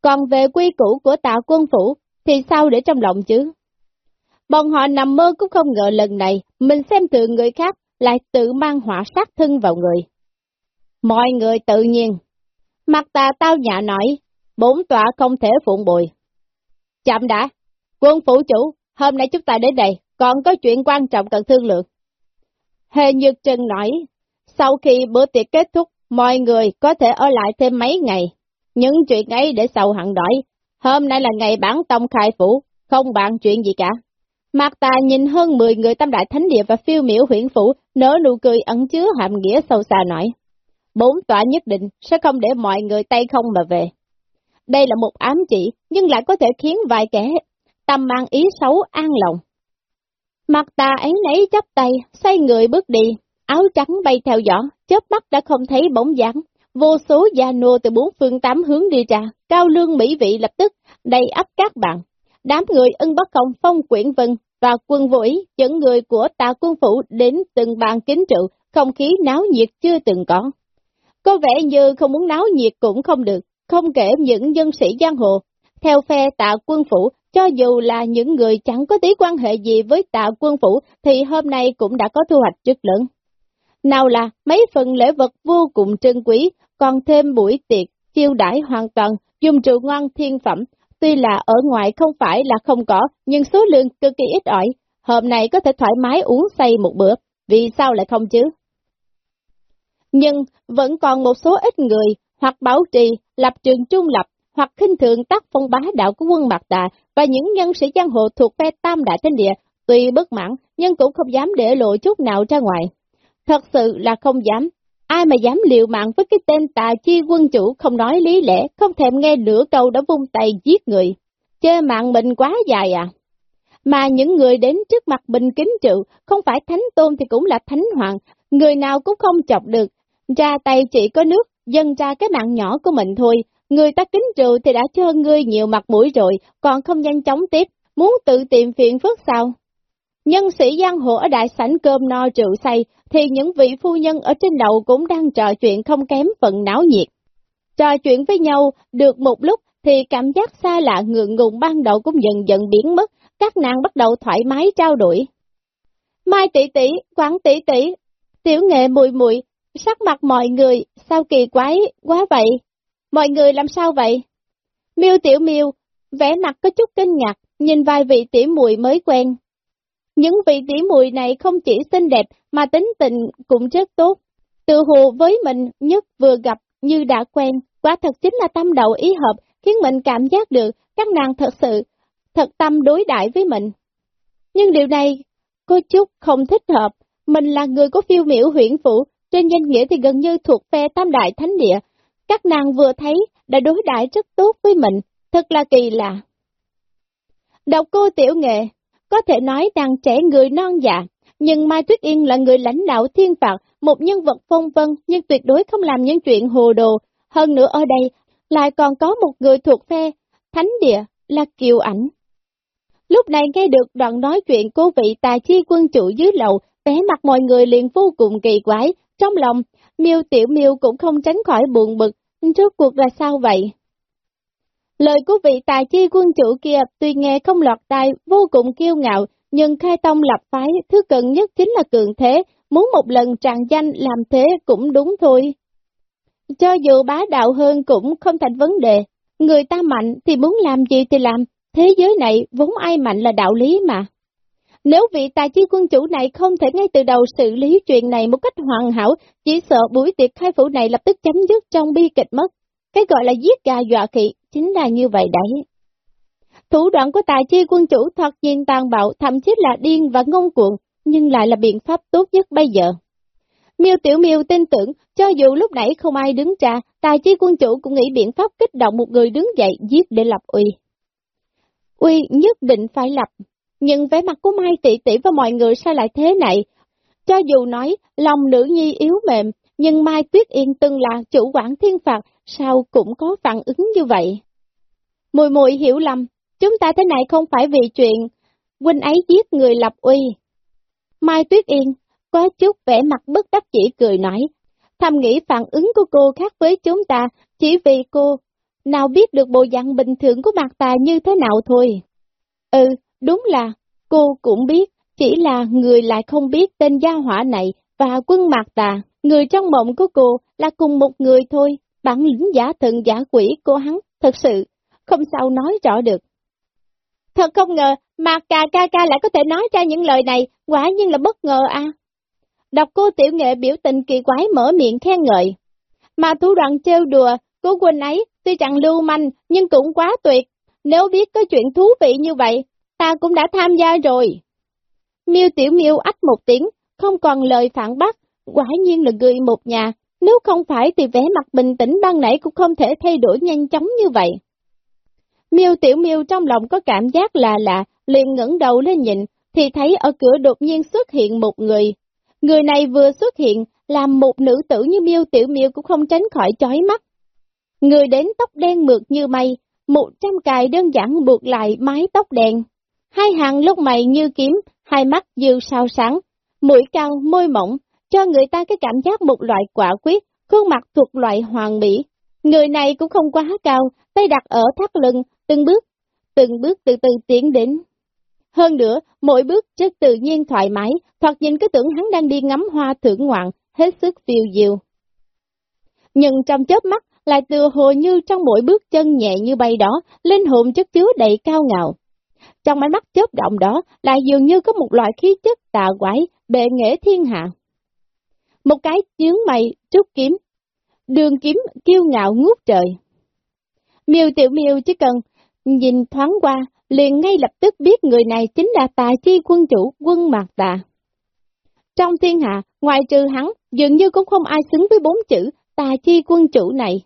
Còn về quy củ của tạ quân phủ, thì sao để trong lòng chứ? Bọn họ nằm mơ cũng không ngờ lần này, mình xem thường người khác, lại tự mang hỏa sát thân vào người. Mọi người tự nhiên. Mặt ta tao nhã nói, bốn tọa không thể phụng bồi. Chậm đã, quân phủ chủ, hôm nay chúng ta đến đây, còn có chuyện quan trọng cần thương lượng. Hề Nhược Trần nói, sau khi bữa tiệc kết thúc, mọi người có thể ở lại thêm mấy ngày. Những chuyện ấy để sau hẳn đổi. Hôm nay là ngày bản tông khai phủ, không bàn chuyện gì cả. Mạc Tà nhìn hơn 10 người tam đại thánh địa và phiêu miểu huyện phủ, nở nụ cười ẩn chứa hàm nghĩa sâu xa nói. Bốn tòa nhất định sẽ không để mọi người tay không mà về. Đây là một ám chỉ, nhưng lại có thể khiến vài kẻ tâm mang ý xấu an lòng. Mạc tà ấy nấy chắp tay, xoay người bước đi, áo trắng bay theo gió, chớp mắt đã không thấy bóng dáng. Vô số gia nô từ bốn phương tám hướng đi ra, cao lương mỹ vị lập tức, đầy ấp các bạn, đám người ân bất công phong quyển vân và quân vũ dẫn người của tà quân phủ đến từng bàn kính trụ, không khí náo nhiệt chưa từng có. Có vẻ như không muốn náo nhiệt cũng không được, không kể những dân sĩ giang hồ. Theo phe tạ quân phủ, cho dù là những người chẳng có tí quan hệ gì với tạ quân phủ, thì hôm nay cũng đã có thu hoạch rất lớn. Nào là mấy phần lễ vật vô cùng trân quý, còn thêm buổi tiệc, chiêu đãi hoàn toàn, dùng rượu ngon thiên phẩm, Tuy là ở ngoài không phải là không có, nhưng số lượng cực kỳ ít ỏi, hôm nay có thể thoải mái uống say một bữa, vì sao lại không chứ? Nhưng vẫn còn một số ít người, hoặc bảo trì, lập trường trung lập, hoặc khinh thường tác phong bá đạo của quân Mạc Đà và những nhân sĩ giang hồ thuộc phe Tam Đại Thanh Địa, tuy bất mãn nhưng cũng không dám để lộ chút nào ra ngoài. Thật sự là không dám, Ai mà dám liều mạng với cái tên tà chi quân chủ không nói lý lẽ, không thèm nghe nửa câu đã vung tay giết người. chơi mạng mình quá dài à. Mà những người đến trước mặt bình kính trụ, không phải thánh tôn thì cũng là thánh hoàng, người nào cũng không chọc được. Ra tay chỉ có nước, dâng ra cái mạng nhỏ của mình thôi. Người ta kính trụ thì đã cho ngươi nhiều mặt mũi rồi, còn không nhanh chóng tiếp, muốn tự tìm phiền phức sao? Nhân sĩ giang hồ ở đại sảnh cơm no rượu say, thì những vị phu nhân ở trên đầu cũng đang trò chuyện không kém phần náo nhiệt. Trò chuyện với nhau được một lúc thì cảm giác xa lạ ngượng ngùng ban đầu cũng dần dần biến mất, các nàng bắt đầu thoải mái trao đổi. Mai tỷ tỷ, quảng tỷ tỷ, tiểu nghệ mùi mùi, sắc mặt mọi người, sao kỳ quái, quá vậy? Mọi người làm sao vậy? Miêu tiểu miêu, vẻ mặt có chút kinh ngạc, nhìn vài vị tiểu mùi mới quen. Những vị tỷ muội này không chỉ xinh đẹp mà tính tình cũng rất tốt. Tự hồ với mình nhất vừa gặp như đã quen, quả thật chính là tâm đầu ý hợp, khiến mình cảm giác được các nàng thật sự, thật tâm đối đãi với mình. Nhưng điều này, có chút không thích hợp, mình là người có phiêu miểu huyện phủ, trên danh nghĩa thì gần như thuộc phe tam đại thánh địa. Các nàng vừa thấy đã đối đãi rất tốt với mình, thật là kỳ lạ. Đọc cô tiểu nghệ, có thể nói đang trẻ người non dạ, nhưng Mai Tuyết Yên là người lãnh đạo thiên phạt, một nhân vật phong vân nhưng tuyệt đối không làm những chuyện hồ đồ. Hơn nữa ở đây lại còn có một người thuộc phe, thánh địa, là kiều ảnh. Lúc này nghe được đoạn nói chuyện cô vị tài chi quân chủ dưới lầu, vẻ mặt mọi người liền vô cùng kỳ quái, trong lòng, miêu tiểu miêu cũng không tránh khỏi buồn bực, rốt cuộc là sao vậy? Lời của vị tài chi quân chủ kia tuy nghe không lọt tai, vô cùng kiêu ngạo, nhưng khai tông lập phái, thứ cần nhất chính là cường thế, muốn một lần tràn danh làm thế cũng đúng thôi. Cho dù bá đạo hơn cũng không thành vấn đề, người ta mạnh thì muốn làm gì thì làm, thế giới này vốn ai mạnh là đạo lý mà. Nếu vị tài chi quân chủ này không thể ngay từ đầu xử lý chuyện này một cách hoàn hảo, chỉ sợ buổi tiệc khai phủ này lập tức chấm dứt trong bi kịch mất. Cái gọi là giết gà dọa khỉ, chính là như vậy đấy. Thủ đoạn của tài chi quân chủ thật nhiên tàn bạo, thậm chí là điên và ngông cuồng, nhưng lại là biện pháp tốt nhất bây giờ. Miêu Tiểu Miêu tin tưởng, cho dù lúc nãy không ai đứng ra, tài chi quân chủ cũng nghĩ biện pháp kích động một người đứng dậy giết để lập uy. Uy nhất định phải lập, nhưng vẻ mặt của Mai tỷ tỷ và mọi người sao lại thế này? Cho dù nói lòng nữ nhi yếu mềm, nhưng Mai Tuyết Yên từng là chủ quản thiên phạt, sao cũng có phản ứng như vậy? Mùi mùi hiểu lầm, chúng ta thế này không phải vì chuyện huynh ấy giết người lập uy. Mai Tuyết Yên có chút vẻ mặt bất đắc chỉ cười nói, thầm nghĩ phản ứng của cô khác với chúng ta, chỉ vì cô nào biết được bộ dạng bình thường của mặt ta như thế nào thôi. Ừ, đúng là, cô cũng biết, chỉ là người lại không biết tên gia hỏa này và quân mặt tà, người trong mộng của cô là cùng một người thôi, bản lĩnh giả thần giả quỷ của hắn, thật sự, không sao nói rõ được. Thật không ngờ, mà cà ca ca lại có thể nói ra những lời này, quả nhiên là bất ngờ à. Đọc cô tiểu nghệ biểu tình kỳ quái mở miệng khen ngợi. Mà thủ đoạn trêu đùa, của huynh ấy, tuy chẳng lưu manh, nhưng cũng quá tuyệt. Nếu biết có chuyện thú vị như vậy, ta cũng đã tham gia rồi. Miêu tiểu miêu ách một tiếng, không còn lời phản bác, quả nhiên là người một nhà, nếu không phải thì vẻ mặt bình tĩnh ban nãy cũng không thể thay đổi nhanh chóng như vậy. Miêu tiểu miêu trong lòng có cảm giác là lạ, liền ngẩng đầu lên nhìn, thì thấy ở cửa đột nhiên xuất hiện một người. Người này vừa xuất hiện, làm một nữ tử như miêu tiểu miêu cũng không tránh khỏi chói mắt. Người đến tóc đen mượt như mây, một trăm cài đơn giản buộc lại mái tóc đen. Hai hàng lông mày như kiếm, hai mắt dư sao sáng, mũi cao, môi mỏng, cho người ta cái cảm giác một loại quả quyết, khuôn mặt thuộc loại hoàng mỹ. Người này cũng không quá cao, tay đặt ở thắt lưng, từng bước, từng bước từ từ tiến đến. Hơn nữa, mỗi bước rất tự nhiên thoải mái, thoạt nhìn cứ tưởng hắn đang đi ngắm hoa thưởng ngoạn, hết sức phiêu diêu. Nhưng trong chớp mắt, lại tựa hồ như trong mỗi bước chân nhẹ như bay đó, linh hồn chất chứa đầy cao ngạo. Trong ánh mắt chớp động đó, lại dường như có một loại khí chất tà quái, bệ nghệ thiên hạ. Một cái chướng mày, trúc kiếm, đường kiếm kiêu ngạo ngút trời. Miêu tiểu miêu chỉ cần nhìn thoáng qua, liền ngay lập tức biết người này chính là tài chi quân chủ quân mạc tà. Trong thiên hạ, ngoài trừ hắn, dường như cũng không ai xứng với bốn chữ tài chi quân chủ này.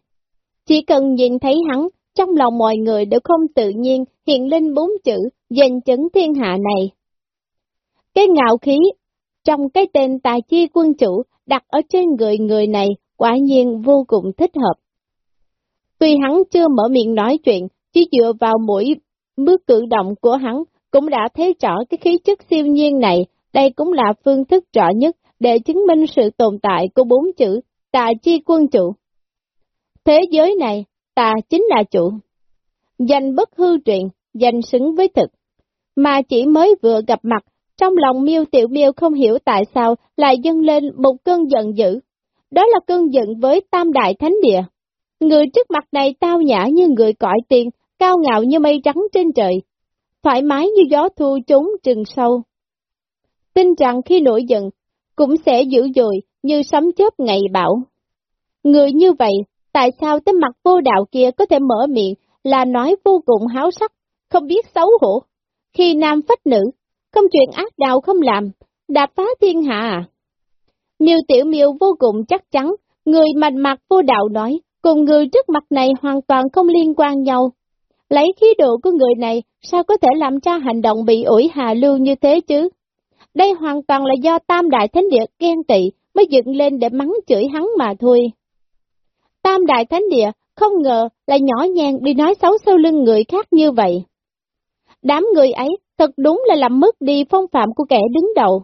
Chỉ cần nhìn thấy hắn, trong lòng mọi người đều không tự nhiên hiện lên bốn chữ danh chấn thiên hạ này. Cái ngạo khí trong cái tên tài chi quân chủ đặt ở trên người người này quả nhiên vô cùng thích hợp. Tuy hắn chưa mở miệng nói chuyện, chỉ dựa vào mỗi bước cử động của hắn cũng đã thấy rõ cái khí chất siêu nhiên này, đây cũng là phương thức rõ nhất để chứng minh sự tồn tại của bốn chữ tà chi quân chủ. Thế giới này, tà chính là chủ. Danh bất hư truyền, danh xứng với thực. Mà chỉ mới vừa gặp mặt, trong lòng miêu tiểu miêu không hiểu tại sao lại dâng lên một cơn giận dữ. Đó là cơn giận với tam đại thánh địa. Người trước mặt này tao nhã như người cõi tiền, cao ngạo như mây trắng trên trời, thoải mái như gió thu trốn rừng sâu. Tin rằng khi nổi giận, cũng sẽ dữ dội như sấm chớp ngày bão. Người như vậy, tại sao tới mặt vô đạo kia có thể mở miệng là nói vô cùng háo sắc, không biết xấu hổ? Khi nam phách nữ, không chuyện ác đạo không làm, đạp phá thiên hạ à? Miêu Tiểu Miêu vô cùng chắc chắn, người mạnh mặt vô đạo nói, cùng người trước mặt này hoàn toàn không liên quan nhau. Lấy khí độ của người này, sao có thể làm cho hành động bị ủi hà lưu như thế chứ? Đây hoàn toàn là do Tam Đại Thánh Địa ghen tị mới dựng lên để mắng chửi hắn mà thôi. Tam Đại Thánh Địa không ngờ là nhỏ nhàng đi nói xấu sau lưng người khác như vậy. Đám người ấy thật đúng là làm mất đi phong phạm của kẻ đứng đầu.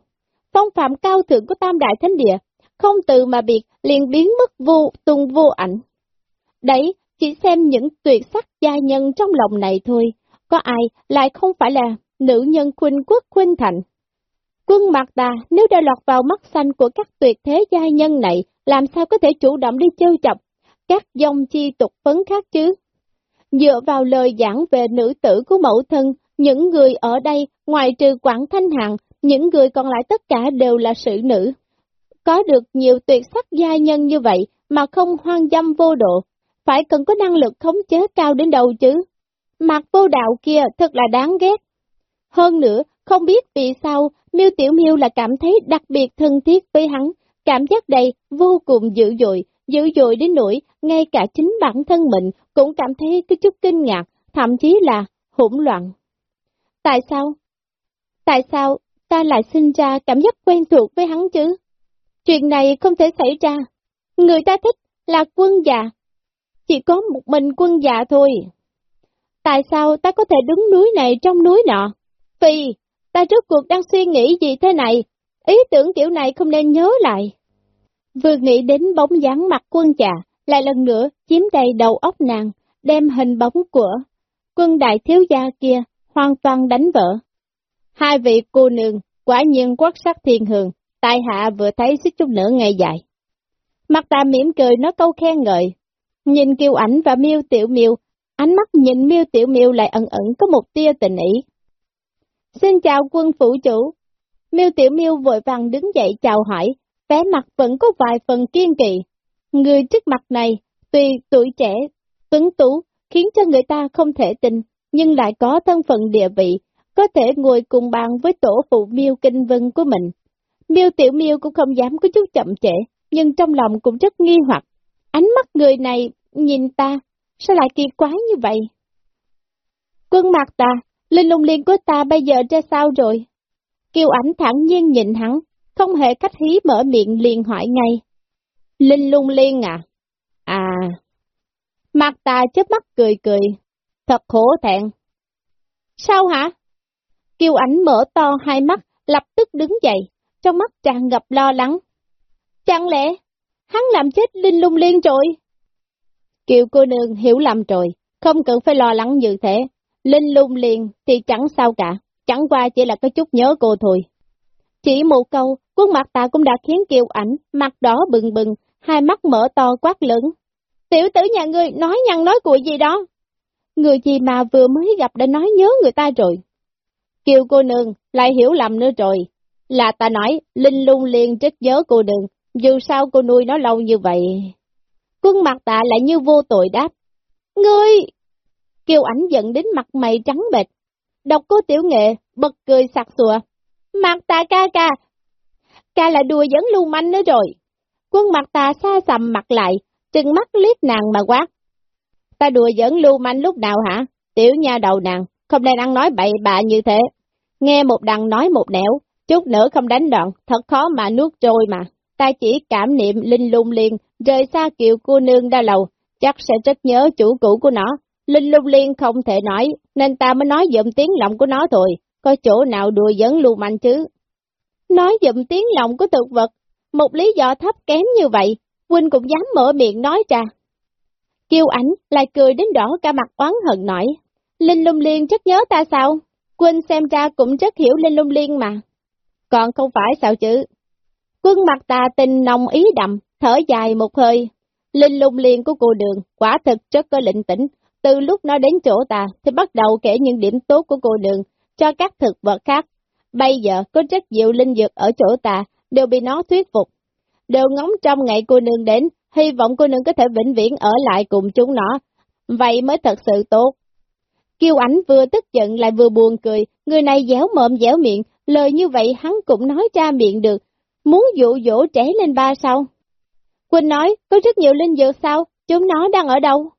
Phong phạm cao thượng của Tam Đại Thánh Địa, không từ mà biệt liền biến mất vô tung vô ảnh. Đấy, chỉ xem những tuyệt sắc gia nhân trong lòng này thôi, có ai lại không phải là nữ nhân khuynh quốc khuynh thành. Quân mặt ta nếu đã lọt vào mắt xanh của các tuyệt thế gia nhân này, làm sao có thể chủ động đi chơi chọc các dòng chi tục phấn khác chứ? Dựa vào lời giảng về nữ tử của mẫu thân, những người ở đây, ngoài trừ Quảng Thanh Hằng, những người còn lại tất cả đều là sự nữ. Có được nhiều tuyệt sắc gia nhân như vậy mà không hoang dâm vô độ, phải cần có năng lực khống chế cao đến đâu chứ. Mặt vô đạo kia thật là đáng ghét. Hơn nữa, không biết vì sao, miêu Tiểu miêu là cảm thấy đặc biệt thân thiết với hắn, cảm giác đây vô cùng dữ dội, dữ dội đến nỗi ngay cả chính bản thân mình cũng cảm thấy có chút kinh ngạc, thậm chí là hỗn loạn. Tại sao? Tại sao ta lại sinh ra cảm giác quen thuộc với hắn chứ? Chuyện này không thể xảy ra. Người ta thích là quân già. Chỉ có một mình quân già thôi. Tại sao ta có thể đứng núi này trong núi nọ? Vì, ta trước cuộc đang suy nghĩ gì thế này? Ý tưởng kiểu này không nên nhớ lại. Vừa nghĩ đến bóng dáng mặt quân già, lại lần nữa chiếm đầy đầu óc nàng, đem hình bóng của quân đại thiếu gia kia hoàn toàn đánh vỡ. Hai vị cô nương, quả nhiên quốc sắc thiên hường, tại hạ vừa thấy suýt chút nữa ngày dài. Mặt ta mỉm cười nói câu khen ngợi. Nhìn kiều ảnh và miêu tiểu miêu, ánh mắt nhìn miêu tiểu miêu lại ẩn ẩn có một tia tình ý. Xin chào quân phủ chủ. Miêu tiểu miêu vội vàng đứng dậy chào hỏi, vẻ mặt vẫn có vài phần kiên kỳ. Người trước mặt này, tuy tuổi trẻ, tuấn tú, khiến cho người ta không thể tin, nhưng lại có thân phận địa vị, có thể ngồi cùng bàn với tổ phụ miêu kinh vân của mình. Miêu tiểu miêu cũng không dám có chút chậm trễ, nhưng trong lòng cũng rất nghi hoặc. Ánh mắt người này nhìn ta, sao lại kỳ quái như vậy? Quân mặt ta, linh lung liên của ta bây giờ ra sao rồi? Kiều ảnh thẳng nhiên nhìn hắn, không hề cách hí mở miệng liền hỏi ngay. Linh lung liên à? À... Mặt ta chớp mắt cười cười, thật khổ thẹn. Sao hả? Kiều ảnh mở to hai mắt, lập tức đứng dậy, trong mắt tràn ngập lo lắng. Chẳng lẽ, hắn làm chết Linh lung liên rồi? Kiều cô nương hiểu lầm rồi, không cần phải lo lắng như thế. Linh lung liên thì chẳng sao cả, chẳng qua chỉ là có chút nhớ cô thôi. Chỉ một câu, khuôn mặt ta cũng đã khiến Kiều ảnh, mặt đỏ bừng bừng, hai mắt mở to quát lớn. Tiểu tử nhà ngươi nói nhăn nói cuội gì đó. Người gì mà vừa mới gặp đã nói nhớ người ta rồi. Kiều cô nương lại hiểu lầm nữa rồi. Là ta nói, Linh lung liền trích nhớ cô nương, dù sao cô nuôi nó lâu như vậy. Quân mặt tạ lại như vô tội đáp. Ngươi! Kiều ảnh giận đến mặt mày trắng bệch. Đọc cô tiểu nghệ, bật cười sặc sùa. Mặt tạ ca ca! Ca là đùa dẫn lưu manh nữa rồi. Quân mặt tạ xa sầm mặt lại, trừng mắt liếc nàng mà quát. Ta đùa dẫn lưu manh lúc nào hả? Tiểu nha đầu nàng, không nên ăn nói bậy bạ như thế. Nghe một đằng nói một nẻo, chút nữa không đánh đoạn, thật khó mà nuốt trôi mà. Ta chỉ cảm niệm linh lung liên, rời xa kiều cô nương đa lầu, chắc sẽ rất nhớ chủ cũ của nó. Linh lung liên không thể nói, nên ta mới nói dụm tiếng lòng của nó thôi. có chỗ nào đùa dẫn lưu manh chứ? Nói dụm tiếng lòng của thực vật, một lý do thấp kém như vậy, Huynh cũng dám mở miệng nói ra. Kiêu ảnh lại cười đến đỏ cả mặt oán hận nói, Linh lung liên chắc nhớ ta sao? Quân xem ra cũng rất hiểu Linh lung liên mà. Còn không phải sao chứ? Quân mặt tà tình nồng ý đậm, thở dài một hơi. Linh lung liên của cô đường, quả thực rất có lệnh tĩnh. Từ lúc nó đến chỗ ta, thì bắt đầu kể những điểm tốt của cô đường, cho các thực vật khác. Bây giờ, có rất nhiều linh dược ở chỗ ta, đều bị nó thuyết phục. Đều ngóng trong ngày cô nương đến, hy vọng cô nương có thể vĩnh viễn ở lại cùng chúng nó. Vậy mới thật sự tốt. Kiều ảnh vừa tức giận lại vừa buồn cười, người này dẻo mộm dẻo miệng, lời như vậy hắn cũng nói ra miệng được, muốn dụ dỗ trẻ lên ba sao. Quỳnh nói, có rất nhiều linh dược sao, chúng nó đang ở đâu?